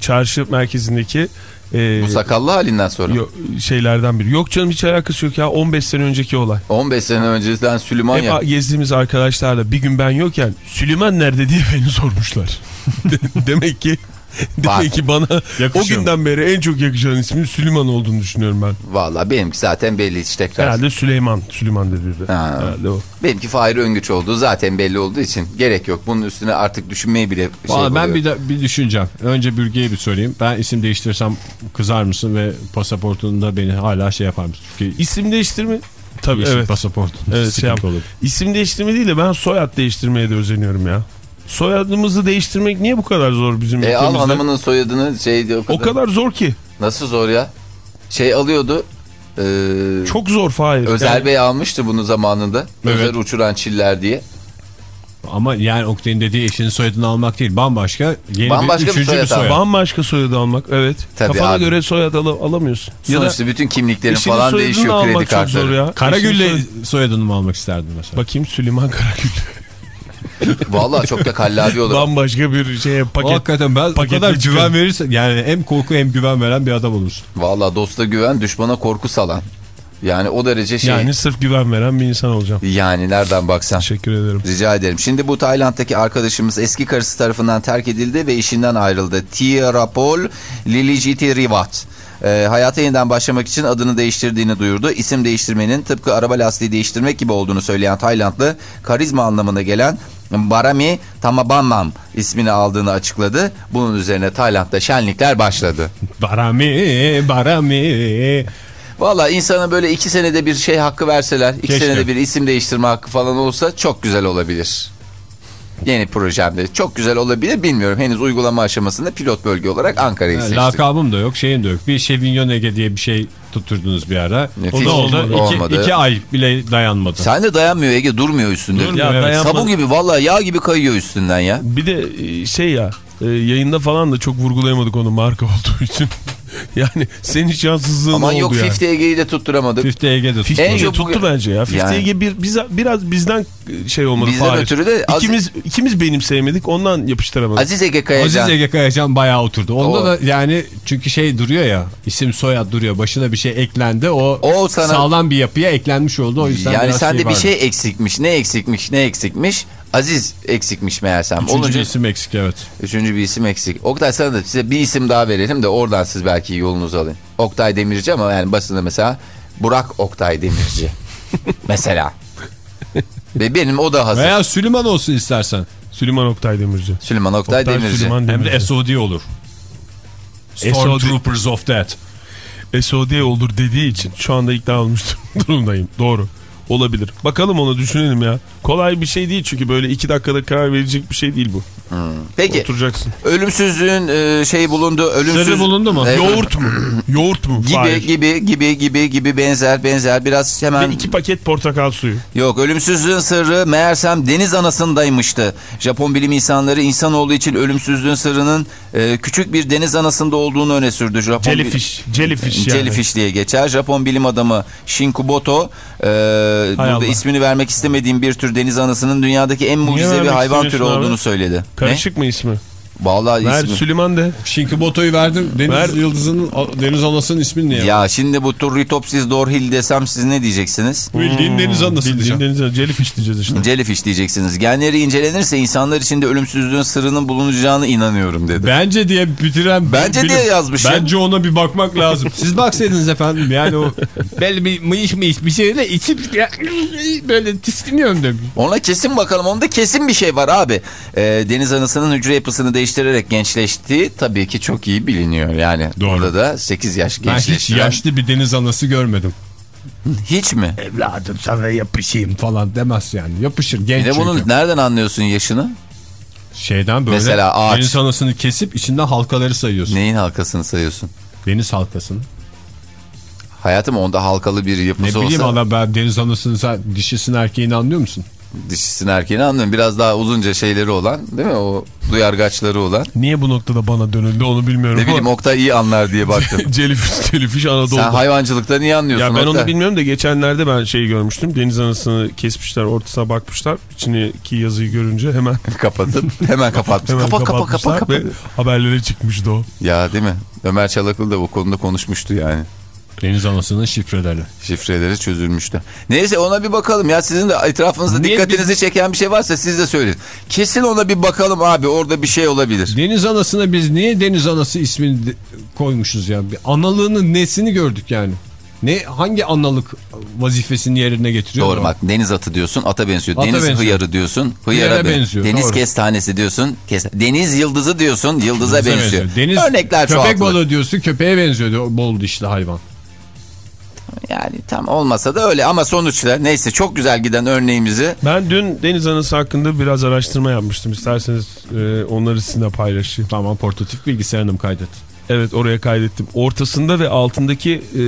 çarşı merkezindeki e, Bu sakallı halinden sonra. yo- şeylerden biri. Yok canım hiç alakası yok ya 15 sene önceki olay. 15 sene öncesinden Süleyman Hep ya. gezdiğimiz arkadaşlarla bir gün ben yokken Süleyman nerede diye beni <laughs> sormuşlar. <laughs> demek ki <laughs> Var. demek ki bana o Yakışıyor günden beri en çok yakışan ismin Süleyman olduğunu düşünüyorum ben. Valla benimki zaten belli hiç tekrar. Herhalde Süleyman. Süleyman dedi. Ha. Herhalde o. Benimki Fahir Öngüç olduğu zaten belli olduğu için gerek yok. Bunun üstüne artık düşünmeyi bile şey Vallahi ben bir, de, bir düşüneceğim. Önce Bürge'ye bir sorayım. Ben isim değiştirsem kızar mısın ve pasaportunda beni hala şey yapar mısın? Çünkü İsim değiştirme. Tabii evet. pasaportun Evet şey yap. olur. İsim değiştirme değil de ben soyad değiştirmeye de özeniyorum ya. Soyadımızı değiştirmek niye bu kadar zor bizim E al ülkemizde? hanımının soyadını şey diyor. O kadar zor ki. Nasıl zor ya? Şey alıyordu. E, Çok zor Fahir. Özel Yani Bey almıştı bunu zamanında. Evet. Özel uçuran çiller diye. Ama yani Oktay'ın dediği eşinin soyadını almak değil. Bambaşka yeni Bambaşka bir bir üçüncü soyad bir soyad. Bambaşka soyadı almak evet. Tabii Kafana abi. göre soyad al- alamıyorsun. Ya da Sonuçta bütün kimliklerin falan değişiyor almak kredi kartları. ya. Karagül'le soyadını mı almak isterdin mesela? Bakayım Süleyman Karagül. Vallahi çok da kallavi olur. Bambaşka bir şeye paket. Hakikaten ben o kadar güven verirse yani hem korku hem güven veren bir adam olursun. Vallahi dosta güven düşmana korku salan. Yani o derece şey. Yani sırf güven veren bir insan olacağım. Yani nereden baksan. Teşekkür ederim. Rica ederim. Şimdi bu Tayland'daki arkadaşımız eski karısı tarafından terk edildi ve işinden ayrıldı. Tirapol Lilijitirivat. Ee, hayata yeniden başlamak için adını değiştirdiğini duyurdu. İsim değiştirmenin tıpkı araba lastiği değiştirmek gibi olduğunu söyleyen Taylandlı karizma anlamına gelen Barami Tamabamam ismini aldığını açıkladı. Bunun üzerine Tayland'da şenlikler başladı. Barami, barami. Valla insana böyle iki senede bir şey hakkı verseler, iki Keşke. senede bir isim değiştirme hakkı falan olsa çok güzel olabilir. Yeni projemde çok güzel olabilir bilmiyorum. Henüz uygulama aşamasında pilot bölge olarak Ankara'yı seçtik. Lakabım da yok, şeyin de yok. Bir Chevignon Ege diye bir şey tutturdunuz bir ara. Nefis. O da oldu. Olmadı. İki, Olmadı. iki ay bile dayanmadı. Sen de dayanmıyor Ege durmuyor üstünde. Durmuyor, Ya evet. Sabun gibi valla yağ gibi kayıyor üstünden ya. Bir de e, şey ya e, yayında falan da çok vurgulayamadık onu marka olduğu için. <laughs> yani senin şanssızlığın Aman oldu yok yani. 50 Ege'yi de tutturamadık. Fifty Ege'de tuttu. En Ege çok tuttu bence ya. Fifty Yani- Ege bir, biz, biraz bizden şey olmadı. Bizden Fahir. ötürü de az- İkimiz, ikimiz benim sevmedik ondan yapıştıramadık. Aziz Ege Kayacan. Aziz Ege Kayacan bayağı oturdu. Onda O- da yani çünkü şey duruyor ya isim soyad duruyor başına bir şey eklendi o, O sana- sağlam bir yapıya eklenmiş oldu o yüzden yani sende şey bir vardı. şey eksikmiş. Ne eksikmiş ne eksikmiş? Aziz eksikmiş meğersem. Üçüncü Olunca, bir isim eksik evet. Üçüncü bir isim eksik. Oktay sana da size bir isim daha verelim de oradan siz belki yolunuzu alın. Oktay Demirci ama yani basında mesela Burak Oktay Demirci. <laughs> mesela. Ve benim o da hazır. Veya Süleyman olsun istersen. Süleyman Oktay Demirci. Süleyman Oktay, Oktay Demirci. Süleyman Hem de Demirci. SOD olur. SOD. Stormtroopers of Death. SOD olur dediği için şu anda ikna olmuş <laughs> durumdayım. Doğru. Olabilir. Bakalım onu düşünelim ya. Kolay bir şey değil çünkü böyle iki dakikada karar verecek bir şey değil bu. Peki Oturacaksın. ölümsüzlüğün e, şey bulundu. Ölümsüz... Sırrı bulundu mu? Evet. Yoğurt mu? Yoğurt mu? Gibi Fahir. gibi gibi gibi gibi benzer benzer biraz hemen Ve iki paket portakal suyu. Yok ölümsüzlüğün sırrı meğersem deniz anasındaymıştı. Japon bilim insanları insanoğlu için ölümsüzlüğün sırrının e, küçük bir deniz anasında olduğunu öne sürdü. Japon Jellyfish. Jellyfish yani. Jellyfish diye geçer. Japon bilim adamı Shinkuboto e, burada Allah. ismini vermek istemediğim bir tür deniz anasının dünyadaki en mucizevi hayvan türü abi? olduğunu söyledi. Karışık mı ismi? Vallahi Ver ismi. Süleyman de. Şinkiboto'yu verdim. Deniz Ver. yıldızının deniz anasının ismini niye? Ya şimdi bu Turritopsis dorhil desem siz ne diyeceksiniz? Bildiğin deniz anası Bildiğin diyeceğim. deniz Jellyfish diyeceğiz işte. Jellyfish diyeceksiniz. Genleri incelenirse insanlar içinde ölümsüzlüğün sırrının bulunacağına inanıyorum dedi. Bence diye bitiren Bence bilim- diye yazmış ya. Bence ona bir bakmak lazım. Siz baksaydınız efendim yani o <laughs> belli bir mıyış mıyış bir şeyle içip böyle tiskiniyorum demiş. Ona kesin bakalım. Onda kesin bir şey var abi. Ee, deniz anasının hücre yapısını değiştirerek gençleştiği tabii ki çok iyi biliniyor. Yani Doğru. orada da 8 yaş Ben hiç gençleştiren. yaşlı bir deniz anası görmedim. Hiç mi? Evladım sana yapışayım falan demez yani. Yapışır genç Bir de çünkü. bunun nereden anlıyorsun yaşını? Şeyden böyle Mesela ağaç. deniz anasını kesip içinden halkaları sayıyorsun. Neyin halkasını sayıyorsun? Deniz halkasını. Hayatım onda halkalı bir Ne yapısı bileyim olsa Allah ben deniz anasını sen dişisini erkeğini anlıyor musun? Dişisini erkeğini anlıyorum. Biraz daha uzunca şeyleri olan değil mi? O duyargaçları olan. Niye bu noktada bana dönüldü onu bilmiyorum Ne bileyim Oktay iyi anlar diye baktım. <laughs> Jellyfish, Jellyfish Anadolu'da. Sen hayvancılıktan iyi anlıyorsun. Ya ben Oktay. onu bilmiyorum da geçenlerde ben şeyi görmüştüm. Deniz anasını kesmişler, ortasına bakmışlar. İçindeki yazıyı görünce hemen <laughs> Kapatıp hemen kapatmış. hemen kapa kapa kapa kapa. ve haberlere çıkmıştı o. Ya değil mi? Ömer Çalaklı da bu konuda konuşmuştu yani. Deniz anasının şifreleri. Şifreleri çözülmüştü. Neyse ona bir bakalım ya sizin de etrafınızda Niye dikkatinizi çeken bir şey varsa siz de söyleyin. Kesin ona bir bakalım abi orada bir şey olabilir. Deniz anasına biz niye deniz anası ismini koymuşuz ya? Bir analığının nesini gördük yani? Ne hangi analık vazifesini yerine getiriyor? Doğru bak deniz atı diyorsun ata benziyor. Ata deniz benziyor. hıyarı diyorsun. Hıyara, Hıyara ben- benziyor, Deniz doğru. kestanesi diyorsun. Kes deniz yıldızı diyorsun. Yıldıza Bize benziyor. Deniz Örnekler köpek çoğaltılır. balığı diyorsun köpeğe benziyor bol dişli hayvan. Yani tam olmasa da öyle ama sonuçta neyse çok güzel giden örneğimizi Ben dün deniz anası hakkında biraz araştırma yapmıştım. İsterseniz e, onları sizinle paylaşayım. Tamam portatif bilgisayarını kaydet. Evet oraya kaydettim. Ortasında ve altındaki e,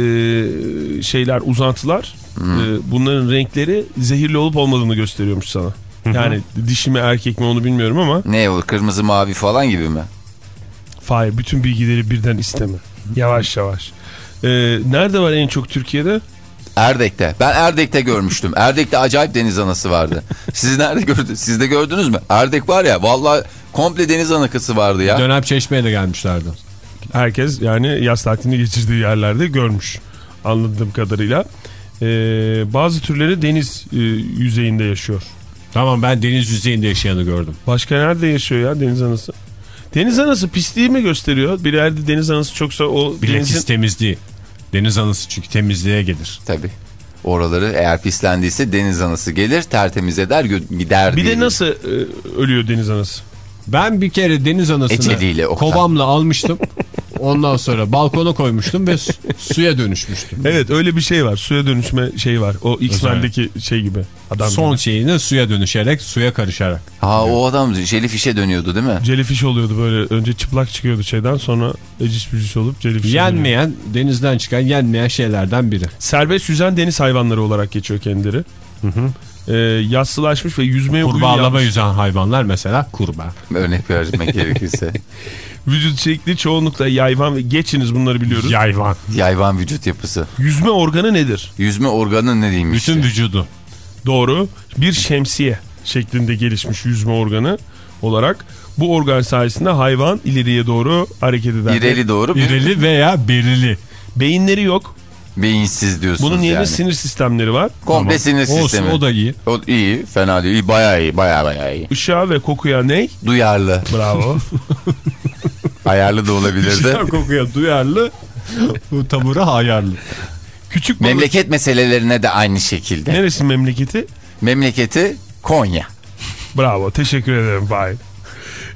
şeyler uzantılar e, bunların renkleri zehirli olup olmadığını gösteriyormuş sana. Yani dişi mi erkek mi onu bilmiyorum ama ne o kırmızı mavi falan gibi mi? Fahir bütün bilgileri birden isteme. Yavaş yavaş. E, nerede var en çok Türkiye'de? Erdek'te. Ben Erdek'te görmüştüm. Erdek'te acayip deniz anası vardı. Siz nerede gördünüz? Siz de gördünüz mü? Erdek var ya vallahi komple deniz anakısı vardı ya. Dönem çeşmeye de gelmişlerdi. Herkes yani yaz tatilini geçirdiği yerlerde görmüş anladığım kadarıyla. E, bazı türleri deniz e, yüzeyinde yaşıyor. Tamam ben deniz yüzeyinde yaşayanı gördüm. Başka nerede yaşıyor ya deniz anası? Deniz anası pisliği mi gösteriyor? Bir yerde deniz anası çoksa o Bilakis denizin... temizliği. Deniz anası çünkü temizliğe gelir. Tabii. oraları eğer pislendiyse deniz anası gelir tertemiz eder gider Bir diye. de nasıl e, ölüyor deniz anası? Ben bir kere deniz anasını Eceliyle, Oktay. kovamla almıştım. <laughs> Ondan sonra balkona koymuştum ve su- suya dönüşmüştüm. Evet öyle bir şey var. Suya dönüşme şeyi var. O X-Men'deki şey gibi. Adam Son gibi. şeyini suya dönüşerek, suya karışarak. Ha o adam jellyfish'e dönüyordu değil mi? Jellyfish oluyordu böyle. Önce çıplak çıkıyordu şeyden sonra eciş bücüş olup jellyfish'e dönüyordu. Yenmeyen, denizden çıkan yenmeyen şeylerden biri. Serbest yüzen deniz hayvanları olarak geçiyor kendileri. Ee, yassılaşmış ve yüzmeye Kurbağalama uyuyan yüzen hayvanlar mesela kurbağa. Örnek vermek gerekirse. <laughs> vücut şekli çoğunlukla yayvan ve geçiniz bunları biliyoruz. Yayvan. Yayvan vücut yapısı. Yüzme organı nedir? Yüzme organı ne diyeyim işte. Bütün vücudu. Doğru. Bir şemsiye şeklinde gelişmiş yüzme organı olarak bu organ sayesinde hayvan ileriye doğru hareket eder. İreli doğru bir İrili veya berili. Beyinleri yok. beyinsiz diyorsunuz Bunun yerine yani. sinir sistemleri var. Komple sinir Olsun sistemi. o da iyi. O iyi, fena değil. İyi, bayağı iyi, bayağı bayağı iyi. Işığa ve kokuya ney? Duyarlı. Bravo. <laughs> Ayarlı da olabilirdi. kokuya duyarlı, bu tabura hayarlı. Küçük balık. Memleket meselelerine de aynı şekilde. Neresi memleketi? Memleketi Konya. Bravo. Teşekkür ederim Fahir.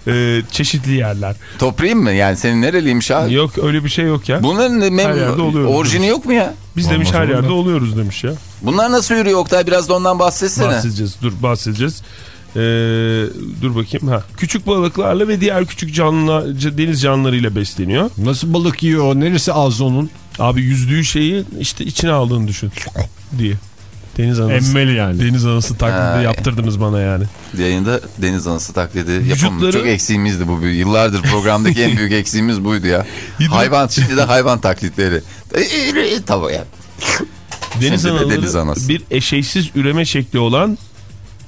Ee, çeşitli yerler. Toprayım mı? Yani senin nereliymiş abi? Yok öyle bir şey yok ya. Bunların Her mem- orijini yok mu ya? Biz demiş Olmaz her olur yerde oluyoruz demiş ya. Bunlar nasıl yürüyor Oktay? Biraz da ondan bahsetsene. Bahsedeceğiz. Dur bahsedeceğiz. Ee, dur bakayım. Ha. Küçük balıklarla ve diğer küçük canlı deniz canlılarıyla besleniyor. Nasıl balık yiyor o? Neresi az onun? Abi yüzdüğü şeyi işte içine aldığını düşün diye. Deniz anası. Emmeli yani. Deniz anası taklidi Ha. yaptırdınız bana yani. Yayında deniz anası taklidi. Vücutları- Çok eksiğimizdi bu. Yıllardır programdaki en büyük <laughs> eksiğimiz buydu ya. Hayvan şimdi de hayvan taklitleri. Tamam ya. Deniz Şimdi de anaları deniz anası. bir eşeğsiz üreme şekli olan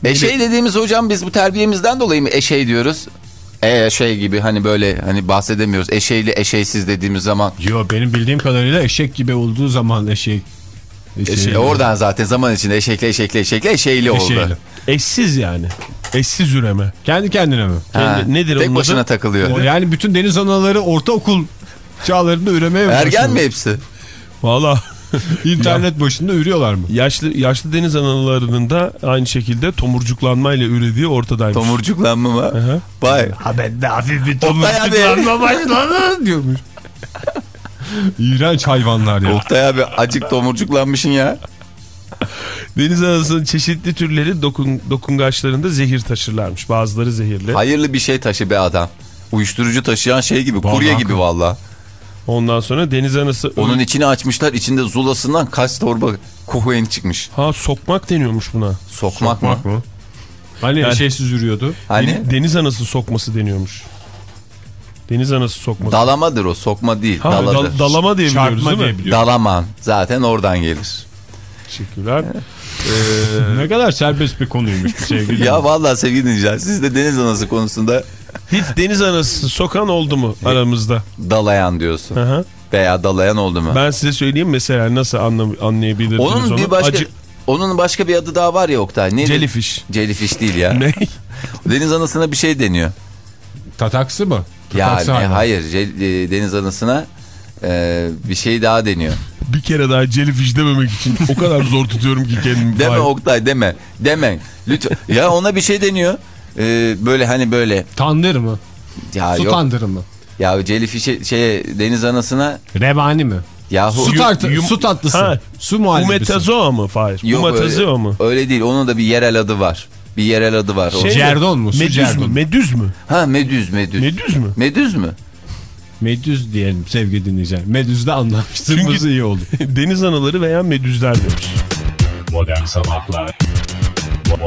Eşey dediğimiz hocam biz bu terbiyemizden dolayı mı eşey diyoruz? E şey gibi hani böyle hani bahsedemiyoruz. Eşeyli eşeysiz dediğimiz zaman. Yo benim bildiğim kadarıyla eşek gibi olduğu zaman eşek. E, oradan zaten zaman içinde eşekli eşekli eşekli eşeyli oldu. Eşeğiyle. eşsiz yani. Eşsiz üreme. Kendi kendine mi? Ha, Kendi- nedir Tek başına adı? takılıyor. O yani bütün deniz anaları ortaokul çağlarında üremeye Ergen mi hepsi? Valla <laughs> İnternet başında ürüyorlar mı? yaşlı yaşlı deniz analarının da aynı şekilde tomurcuklanmayla ürediği ortadaymış. Tomurcuklanma mı? Hı. Vay. Ha ben de hafif bir tomurcuklanma başladı <laughs> diyormuş. İğrenç hayvanlar ya. Oktay abi acık tomurcuklanmışsın ya. Deniz anasının çeşitli türleri dokun, dokungaçlarında zehir taşırlarmış. Bazıları zehirli. Hayırlı bir şey taşı be adam. Uyuşturucu taşıyan şey gibi, kurye Vallahi gibi valla. Ondan sonra deniz anası... Onun içini açmışlar, içinde zulasından kaç torba kokain çıkmış. Ha sokmak deniyormuş buna. Sokmak, mı? Hani Yani- eşeğsiz yürüyordu. Hani Deni- Deniz anası sokması deniyormuş. Deniz anası sokması. dalamadır o, sokma değil, ha, daladır. dal- dalama diye biliyoruz Çarpma değil mi? diye. Dalaman. Zaten oradan gelir. Teşekkürler. <laughs> Ne kadar serbest bir konuymuş sevgili. Ya vallahi sevgili dinleyiciler, siz de deniz anası konusunda Hiç deniz anası sokan oldu mu aramızda? dalayan diyorsun. Hı hı. Veya dalayan oldu mu? Ben size söyleyeyim mesela nasıl anlam anlayabilirdiniz Onun onu. bir başka Acı- onun başka bir adı daha var ya Oktay. Neydi? Jellyfish. Jellyfish değil ya. <laughs> Ne? Deniz anasına bir şey deniyor. Tataksı mı? Yani Tataksı hayvan. hayır, jel- e, deniz anasına e, bir şey daha deniyor. Bir kere daha jellyfish dememek için o kadar zor tutuyorum ki kendimi. Deme. Oktay deme. Deme. Lütfen. ya ona bir şey deniyor. E, böyle hani böyle. Tandır mı? Ya Su yok. tandırı mı? Ya jellyfish'e şeye deniz anasına Revani mi? yahu Su, tartı, yum- su tatlısı. Ha. Su muhallebisi. Umetazoa mı Fahir? Yok Umetazoa öyle, mı? öyle değil. Onun da bir yerel adı var. Bir yerel adı var. Şey- Cerdon mu? Su Medüz cerdon. mü? Medüz mü? Ha medüz medüz. Medüz mü? Medüz mü? Medüz diyelim sevgili dinleyiciler. Medüz'de anlamıştığımız Çünkü- iyi oldu. <laughs> Deniz anaları veya medüzler demiş. Modern Sabahlar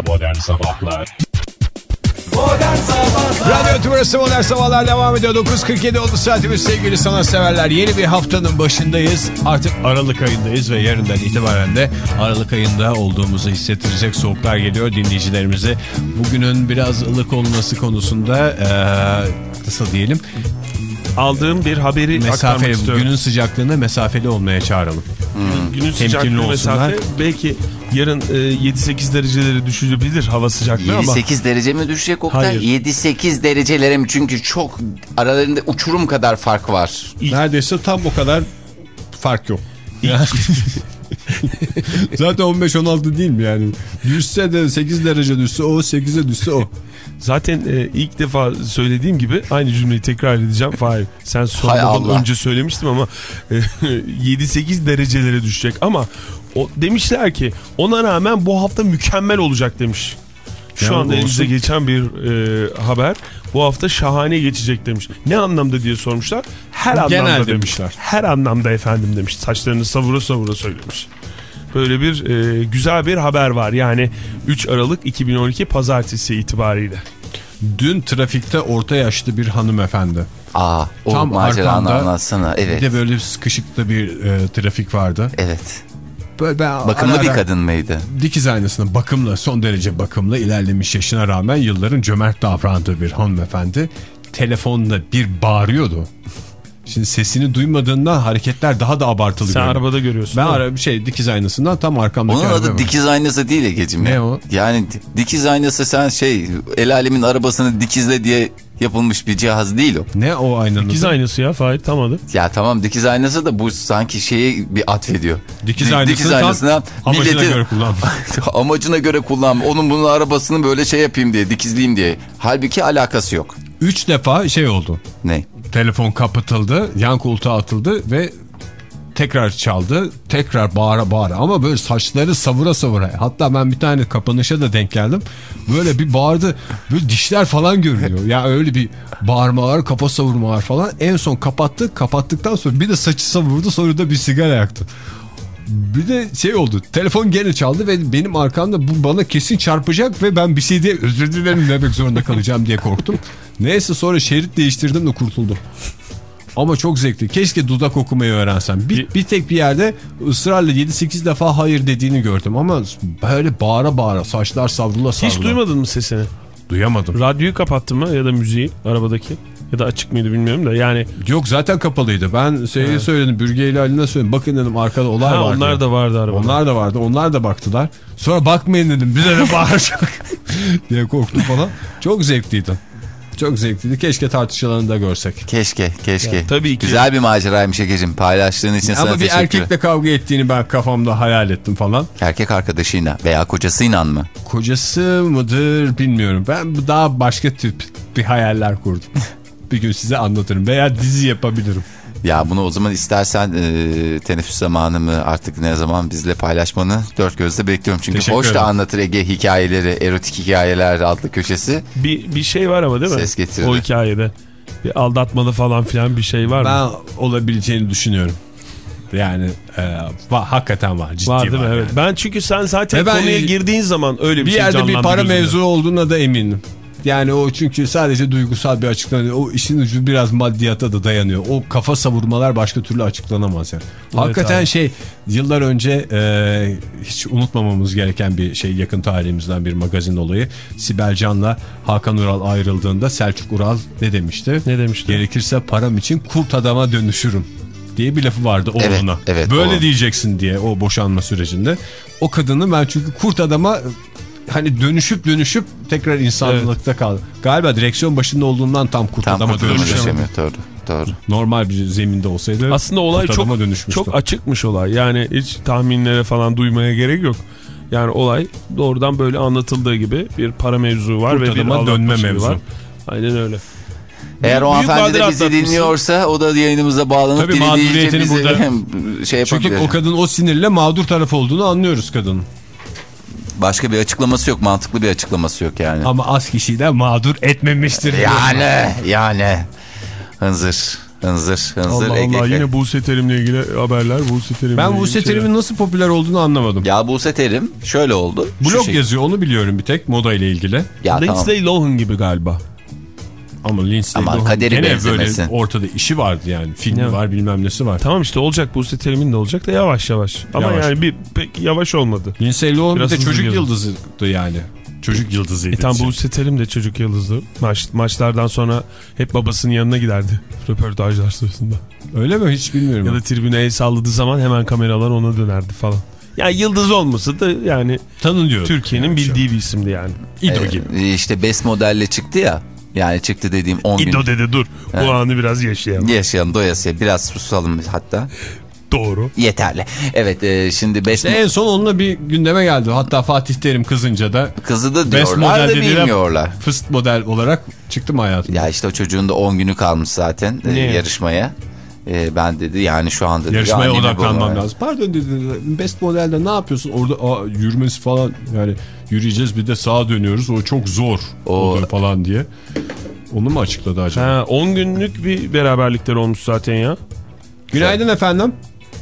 Modern Sabahlar Radyo Tümrüt'ü Modern Sabahlar devam ediyor. 9.47 oldu saatimiz sevgili sanatseverler. Yeni bir haftanın başındayız. Artık Aralık ayındayız ve yarından itibaren de Aralık ayında olduğumuzu hissettirecek soğuklar geliyor dinleyicilerimize. Bugünün biraz ılık olması konusunda eee nasıl diyelim Aldığım bir haberi aktarmak mesafeli, istiyorum. günün sıcaklığına mesafeli olmaya çağıralım. Günün sıcaklığı mesafe belki yarın e, 7-8 dereceleri düşebilir hava sıcaklığı ama 7-8 derece mi düşecek Oktay? Hayır. 7-8 derecelere mi? Çünkü çok aralarında uçurum kadar fark var. Neredeyse tam o kadar fark yok. <laughs> <laughs> Zaten 15-16 değil mi yani? Düşse de 8 derece düşse o 8'e düşse o. Zaten e, ilk defa söylediğim gibi aynı cümleyi tekrar edeceğim. Fahir sen sormadan önce söylemiştim ama e, <laughs> 7-8 derecelere düşecek ama o demişler ki ona rağmen bu hafta mükemmel olacak demiş. Şu Yani anda elimize olsun. geçen bir e, haber bu hafta şahane geçecek demiş. Ne anlamda diye sormuşlar. Her anlamda Genel demiş. demişler. Her anlamda efendim demiş. Saçlarını savura savura söylemiş. Böyle bir e, güzel bir haber var. Yani 3 Aralık 2012 pazartesi itibariyle. Dün trafikte orta yaşlı bir hanımefendi. Aa, o Tam maceranı arkamda anlatsana. Evet. Bir de böyle sıkışıkta bir e, trafik vardı. Evet. Böyle ben Bakımlı ara bir ara kadın mıydı? Dikiz aynasına bakımla son derece bakımla ilerlemiş yaşına rağmen yılların cömert davrandığı bir hanımefendi telefonda bir bağırıyordu. Şimdi sesini duymadığından hareketler daha da abartılı Sen görünüyor. arabada görüyorsun. Ben ara şey dikiz aynasından tam arkamdaki Onun adı var. dikiz aynası değil Ege'cim. Ne ya. o? Yani di- dikiz aynası sen şey el alemin arabasını dikizle diye yapılmış bir cihaz değil o. Ne o aynanın? Dikiz aynası ya Fahit tam adı. Ya tamam dikiz aynası da bu sanki şeyi bir atfediyor. Dikiz Di- aynasını tam aynasına amacına milletin- göre kullan. <laughs> amacına göre kullan. Onun bunun arabasını böyle şey yapayım diye dikizleyeyim diye. Halbuki alakası yok. Üç defa şey oldu. Ne? Telefon kapatıldı, yan koltuğa atıldı ve tekrar çaldı. Tekrar bağıra bağıra ama böyle saçları savura savura. Hatta ben bir tane kapanışa da denk geldim. Böyle bir bağırdı. Böyle dişler falan görünüyor. Ya öyle bir bağırmalar, kafa savurmalar falan. En son kapattı. Kapattıktan sonra bir de saçı savurdu. Sonra da bir sigara yaktı. Bir de şey oldu. Telefon gene çaldı ve benim arkamda bu bana kesin çarpacak ve ben bir şey diye özür dilerim demek zorunda kalacağım diye korktum. Neyse sonra şerit değiştirdim de kurtuldum. Ama çok zevkli. Keşke dudak okumayı öğrensem. Bir, bir tek bir yerde ısrarla 7-8 defa hayır dediğini gördüm ama böyle bağıra bağıra saçlar savrula savrula. Hiç duymadın mı sesini? Duyamadım. Radyoyu kapattın mı ya da müziği arabadaki? Ya da açık mıydı bilmiyorum da yani. Yok zaten kapalıydı. Ben şeyi söyledim. Bürge ile Ali'ne söyledim. Bakın dedim arkada olay Ha, var. onlar da vardı arabada. Onlar da vardı. Onlar da baktılar. Sonra bakmayın dedim. Bize de bağıracak <laughs> diye korktum falan. Çok zevkliydi. Çok zevkliydi. Keşke tartışmalarını da görsek. Keşke, keşke. tabii ki. Güzel bir maceraymış Ege'cim. Paylaştığın için sana Ama bir teşekkür erkekle kavga ettiğini ben kafamda hayal ettim falan. Erkek arkadaşıyla veya kocasıyla mı? Kocası mıdır bilmiyorum. Ben daha başka tip bir hayaller kurdum. <laughs> bir gün size anlatırım. Veya dizi yapabilirim. Ya bunu o zaman istersen e, teneffüs zamanımı artık ne zaman bizle paylaşmanı dört gözle bekliyorum. Çünkü Teşekkür hoş da anlatır Ege hikayeleri, erotik hikayeler adlı köşesi. Bir, bir şey var ama değil mi? Ses getirdi. O hikayede. Bir aldatmalı falan filan bir şey var mı? Ben olabileceğini düşünüyorum. Yani e, va- hakikaten var. Ciddi var var. değil mi? Evet. yani. Ben çünkü sen zaten ben- konuya girdiğin zaman öyle bir, Bir şey yerde bir para mevzu olduğuna da eminim. Yani o çünkü sadece duygusal bir açıklama. O işin ucu biraz maddiyata da dayanıyor. O kafa savurmalar başka türlü açıklanamaz yani. Hakikaten abi. şey yıllar önce e, hiç unutmamamız gereken bir şey yakın tarihimizden bir magazin olayı. Sibel Can'la Hakan Ural ayrıldığında Selçuk Ural ne demişti? Ne demişti? Gerekirse param için kurt adama dönüşürüm diye bir lafı vardı Evet, oğluna. evet, Böyle o. diyeceksin diye o boşanma sürecinde. O kadını ben çünkü kurt adama hani dönüşüp dönüşüp tekrar insanlıkta kaldı. Galiba direksiyon başında olduğundan tam kurt Tam dönüşemedi. döşemiyor. Doğru, doğru. Normal bir zeminde olsaydı Aslında olay çok çok açıkmış olay. Yani hiç tahminlere falan duymaya gerek yok. Yani olay doğrudan böyle anlatıldığı gibi bir para mevzu var Kurt ve bir dönme mevzu. var. Aynen öyle. Eğer o hanımefendi de bizi dinliyorsa o da yayınımıza bağlanıp Tabii dinleyince mağduriyetini bize burada- <laughs> şey Çünkü yapabilir. o kadın o sinirle mağdur taraf olduğunu anlıyoruz kadının. Başka bir açıklaması yok. Mantıklı bir açıklaması yok yani. Ama az kişiyi de mağdur etmemiştir. Yani yani. Hınzır. Hınzır. Hınzır. Allah Ege. Allah yine Buse Terim'le ilgili haberler. Buse Terim'le Ben bu ilgili şeyler. Terim'in nasıl popüler olduğunu anlamadım. Ya Buse Terim şöyle oldu. Blog şey- yazıyor onu biliyorum bir tek moda ile ilgili. Ya tamam. Lindsay Lohan gibi galiba. Ama Lindsay Ama Lohan kaderi gene benzemesin. böyle ortada işi vardı yani. Filmi Ne? var bilmem nesi var. Tamam işte olacak Buse Terim'in de olacak da yavaş yavaş. Ama Yavaş. yani bir pek yavaş olmadı. Lindsay Lohan bir de çocuk yıldızıydı yani. Çocuk yıldızıydı. E tam Buse Terim de çocuk yıldızdı. Maç, maçlardan sonra hep babasının yanına giderdi. <laughs> Röportajlar sırasında. Öyle mi hiç bilmiyorum. Ya da tribüne el salladığı zaman hemen kameralar ona dönerdi falan. Yani yıldız olmasa da yani Tanın diyor. Türkiye'nin Yani bildiği bir isimdi yani. İdo Ee, gibi. İşte best modelle çıktı ya. Yani çıktı dediğim 10 gün. İdo dedi dur. Bu Evet. anı biraz yaşayalım. Yaşayalım doyasıya biraz susalım biz hatta. Doğru. Yeterli. Evet e, şimdi best En son onunla bir gündeme geldi. Hatta Fatih Terim kızınca da kızı da diyorlar model da bilmiyorlar. Fıst model olarak çıktı mı hayatımda? Ya işte o çocuğun da 10 günü kalmış zaten e, Ne? yarışmaya. E, ben dedi yani şu anda dedi, Yarışmaya odaklanmam babamı- lazım. Pardon dedi. Best modelde ne yapıyorsun? Orada aa, yürümesi falan yani yürüyeceğiz bir de sağa dönüyoruz. O çok zor O- falan diye. Onu mu açıkladı acaba? Ha, 10 günlük bir beraberlikler olmuş zaten ya. Günaydın efendim.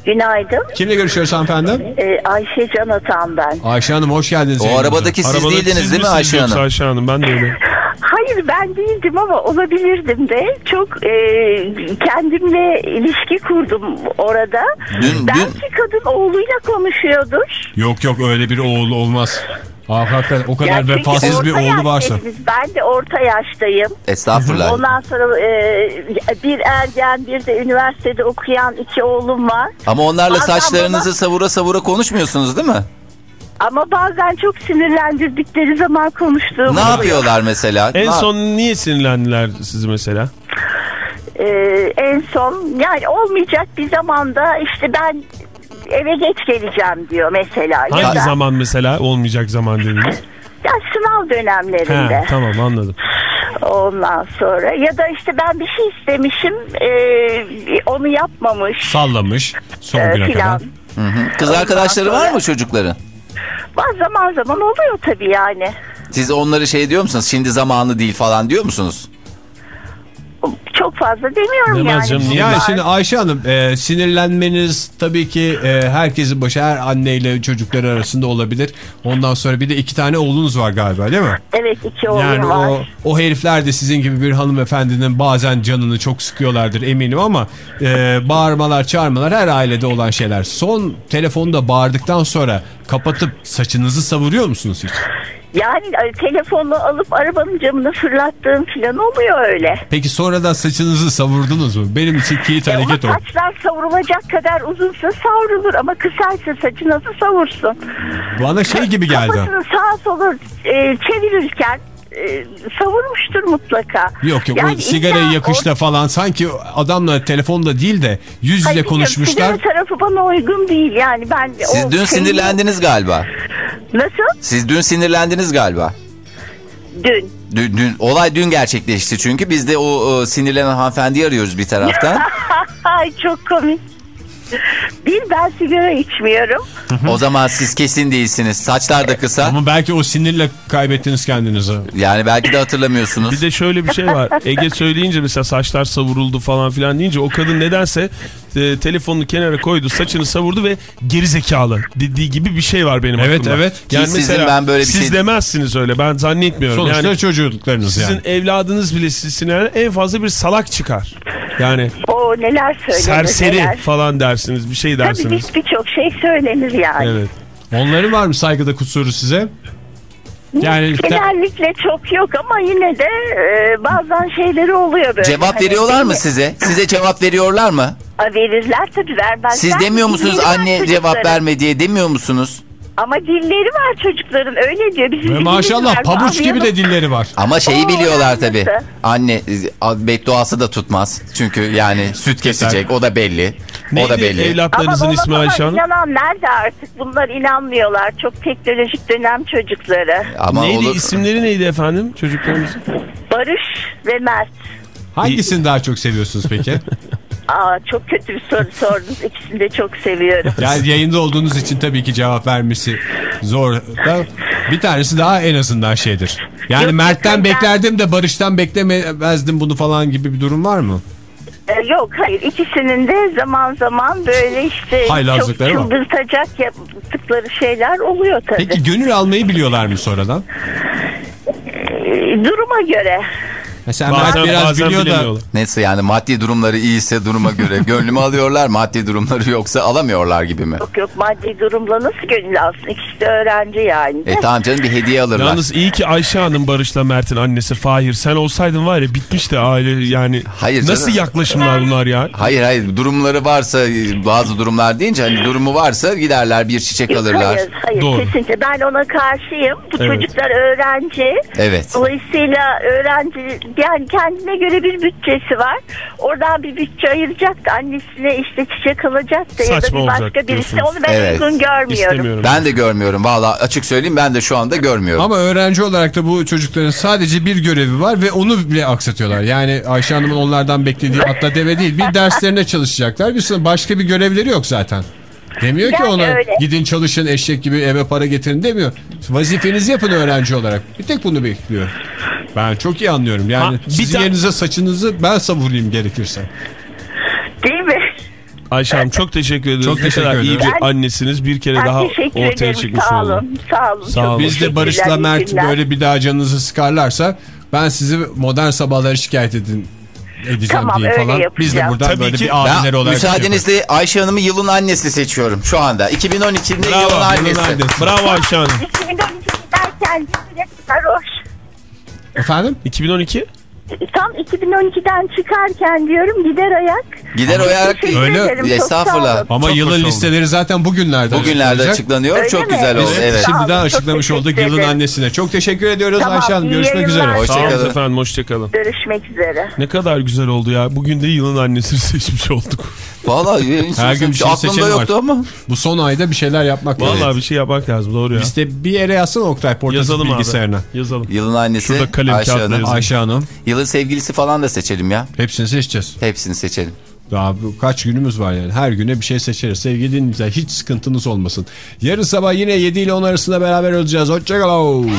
Günaydın. Kimle görüşüyoruz hanımefendi? Ee, Ayşe Can Atan ben. Ayşe Hanım hoş geldiniz. O arabadaki siz Arabadaki değildiniz siz değil mi Ayşe Hanım? Ayşe Hanım ben de öyle. Hayır ben değildim ama olabilirdim de. Çok e, kendimle ilişki kurdum orada. Dün- Belki kadın oğluyla konuşuyordur. Yok yok öyle bir oğlu olmaz. Aa, hakikaten o kadar çünkü vefasız bir oğlu varsa. Ben de orta yaştayım. Estağfurullah. Ondan sonra e, bir ergen bir de üniversitede okuyan iki oğlum var. Ama onlarla Bazen saçlarınızı savura savura konuşmuyorsunuz değil mi? Ama bazen çok sinirlendirdikleri zaman konuştuğum Ne yapıyorlar mesela? En Ne- son niye sinirlendiler sizi mesela? Ee, en son yani olmayacak bir zamanda işte ben eve geç geleceğim diyor mesela. ya Hangi da, zaman mesela olmayacak zaman dediniz? Ya sınav dönemlerinde Ha, tamam anladım. ondan sonra ya da işte ben bir şey istemişim ee, onu yapmamış Sallamış son ee, güne kadar. Hı hı. Kız arkadaşları var mı çocukların? Bazı zaman zaman oluyor tabii yani. Siz onları şey diyor musunuz? Şimdi zamanı değil falan diyor musunuz? Fazla demiyorum Demez yani. Yani şimdi Ayşe Hanım e, sinirlenmeniz tabii ki e, herkesin başı her anneyle çocukları arasında olabilir. Ondan sonra bir de iki tane oğlunuz var galiba değil mi? Evet iki oğlum Yani var. o, o herifler de sizin gibi bir hanımefendinin bazen canını çok sıkıyorlardır eminim ama e, bağırmalar çağırmalar her ailede olan şeyler. Son telefonda bağırdıktan sonra kapatıp saçınızı savuruyor musunuz hiç? Yani e, telefonu alıp arabanın camına fırlattığım filan oluyor öyle. Peki sonradan saçınızı savurdunuz mu? Benim için kilit E, hareket o. saçlar savrulacak kadar uzunsa savrulur ama kısaysa saçı nasıl savursun? Bana şey gibi geldi. Kafasını sağa sola e, çevirirken e, savurmuştur mutlaka. Yok yok Yani o sigarayı yakışta falan sanki adamla telefonda değil de yüz yüze Hayır, konuşmuşlar. sigara tarafı bana uygun değil yani ben. Siz o dün şeyi- sinirlendiniz galiba. Nasıl? Siz dün sinirlendiniz galiba. Dün. Dün, dün- olay dün gerçekleşti çünkü biz de o e, sinirlenen hanımefendiyi arıyoruz bir taraftan. <laughs> Ay çok komik. Bir ben sigara içmiyorum. o zaman siz kesin değilsiniz. Saçlar da kısa. Ama belki o sinirle kaybettiniz kendinizi. Yani belki de hatırlamıyorsunuz. Bir de şöyle bir şey var. <laughs> Ege söyleyince mesela saçlar savuruldu falan filan deyince o kadın nedense e, telefonunu kenara koydu, saçını savurdu ve geri zekalı dediği gibi bir şey var benim Evet, aklımda. evet. Ki sizin ben böyle bir siz şey- demezsiniz öyle ben zannetmiyorum. Sonuçta yani çocuklarınız sizin yani. evladınız bile sizi sinirlen en fazla bir salak çıkar. Yani O neler söylenir serseri neler. falan dersiniz bir şey Tabii dersiniz. biz birçok şey söylenir yani. Evet. Onların var mı saygıda kusuru size? Yani Genellikle çok yok ama yine de e, bazen şeyleri oluyor böyle. Cevap Hani veriyorlar mı beni- size? Size cevap veriyorlar mı? A, Verirler tabii vermezler. Siz demiyor musunuz anne cevap verme diye demiyor musunuz? Ama dilleri var çocukların öyle diyor. Bizim ve maşallah var, pabuç gibi de dilleri var. Ama şeyi Oo, biliyorlar nasıl? Anne e, bedduası da tutmaz. Çünkü yani süt kesecek o da belli. O da Neydi belli. Ama evlatlarınızın baba Ayşe Hanım? inanan nerede artık? Bunlar inanmıyorlar. Çok teknolojik dönem çocukları. Ama neydi olur. isimleri neydi efendim çocuklarınızın? Barış ve Mert. Hangisini daha çok seviyorsunuz peki? <laughs> Aa, çok kötü bir soru sordunuz. İkisini de çok seviyorum. <laughs> Yani yayında olduğunuz için tabii ki cevap vermesi zor. Da bir tanesi daha en azından şeydir. Yani Yok, Mert'ten ben- beklerdim de Barış'tan beklemezdim bunu falan gibi bir durum var mı? Ee, yok hayır ikisinin de zaman zaman böyle işte çok Haylazlıkları var. çıldırtacak yaptıkları şeyler oluyor tabii. Peki gönül almayı biliyorlar mı sonradan? Ee, duruma göre. Mesela Bazen, Mert biraz bazen biliyor da. Neyse yani maddi durumları iyiyse duruma göre <laughs> gönlümü alıyorlar. Maddi durumları yoksa alamıyorlar gibi mi? Yok yok maddi durumla nasıl gönül alsın? İkisi de öğrenci yani. E tamam canım bir hediye alırlar. Yalnız iyi ki Ayşe Hanım Barış'la Mert'in annesi Fahir. Sen olsaydın var ya bitmişti aile yani. Hayır Nasıl canım. yaklaşımlar bunlar ya? Hayır hayır durumları varsa bazı durumlar deyince hani durumu varsa giderler bir çiçek Yok, alırlar. Hayır, hayır Doğru. kesinlikle. Ben ona karşıyım. Bu Evet. çocuklar öğrenci. Evet. Dolayısıyla öğrenci yani kendine göre bir bütçesi var. Oradan bir bütçe ayıracak da annesine işte çiçek alacak da ya da Saçma bir başka birisi. Onu ben Evet. uygun görmüyorum. İstemiyorum. Ben de görmüyorum. Valla açık söyleyeyim ben de şu anda görmüyorum. Ama öğrenci olarak da bu çocukların sadece bir görevi var ve onu bile aksatıyorlar. Yani Ayşe Hanım'ın onlardan beklediği atla deve değil. Bir derslerine çalışacaklar. Bir başka bir görevleri yok zaten. Demiyor ki Yani ona öyle. gidin çalışın eşek gibi eve para getirin demiyor. Vazifenizi yapın öğrenci olarak. Bir tek bunu bekliyor. Ben çok iyi anlıyorum. Yani Ha, sizin yerinize saçınızı ben savurayım gerekirse. Değil mi? Ayşe Hanım çok teşekkür ederiz. Çok teşekkür kadar iyi ederim. bir annesiniz. Bir kere Ben daha teşekkür ortaya ederim. çıkmış Sağ oldu. olun. Sağ olun. Sağ olun. Biz de Barış'la Mert böyle bir daha canınızı sıkarlarsa ben sizi modern sabahlara şikayet edin edeceğim Tamam, diye öyle falan. Biz de yapacağım. buradan Tabii böyle ki. bir abiler olarak şey müsaadenizle Ayşe Hanım'ı yılın annesi seçiyorum şu anda. 2012'de Bravo, yılın annesi. annesi. Bravo Ayşe Hanım. 2012 derken yine sarhoş. Efendim? 2012? Tam 2012'den çıkarken diyorum gider ayak. Gider ayak Öyle- Estağfurullah. Ama Çok yılın oldu. listeleri zaten bugünlerde Bugünlerde açıklanacak. açıklanıyor. Öyle çok mi? güzel oldu. Biz Evet. Şimdiden çok açıklamış olduk yılın annesine. Çok teşekkür ediyoruz Tamam, Ayşe Hanım. Görüşmek üzere. Sağ olun Hoşçakalın. efendim hoşçakalın. Görüşmek üzere. Ne kadar güzel oldu ya. Bugün de yılın annesini <laughs> seçmiş olduk. Vallahi Her gün bir şey aklımda yoktu artık. ama. Bu son ayda bir şeyler yapmak lazım. Vallahi bir şey yapmak lazım doğru ya. Liste bir yere yazsana Oktay Portatif Yazalım bilgisayarına. abi. Yazalım. Yılın annesi Şurada kalem, Ayşe Hanım. Ayşe Hanım. Yılın sevgilisi falan da seçelim ya. Hepsini seçeceğiz. Hepsini seçelim. Daha kaç günümüz var yani. Her güne bir şey seçeriz. Sevgili dinleyiciler hiç sıkıntınız olmasın. Yarın sabah yine 7 ile 10 arasında beraber olacağız. Hoşçakalın.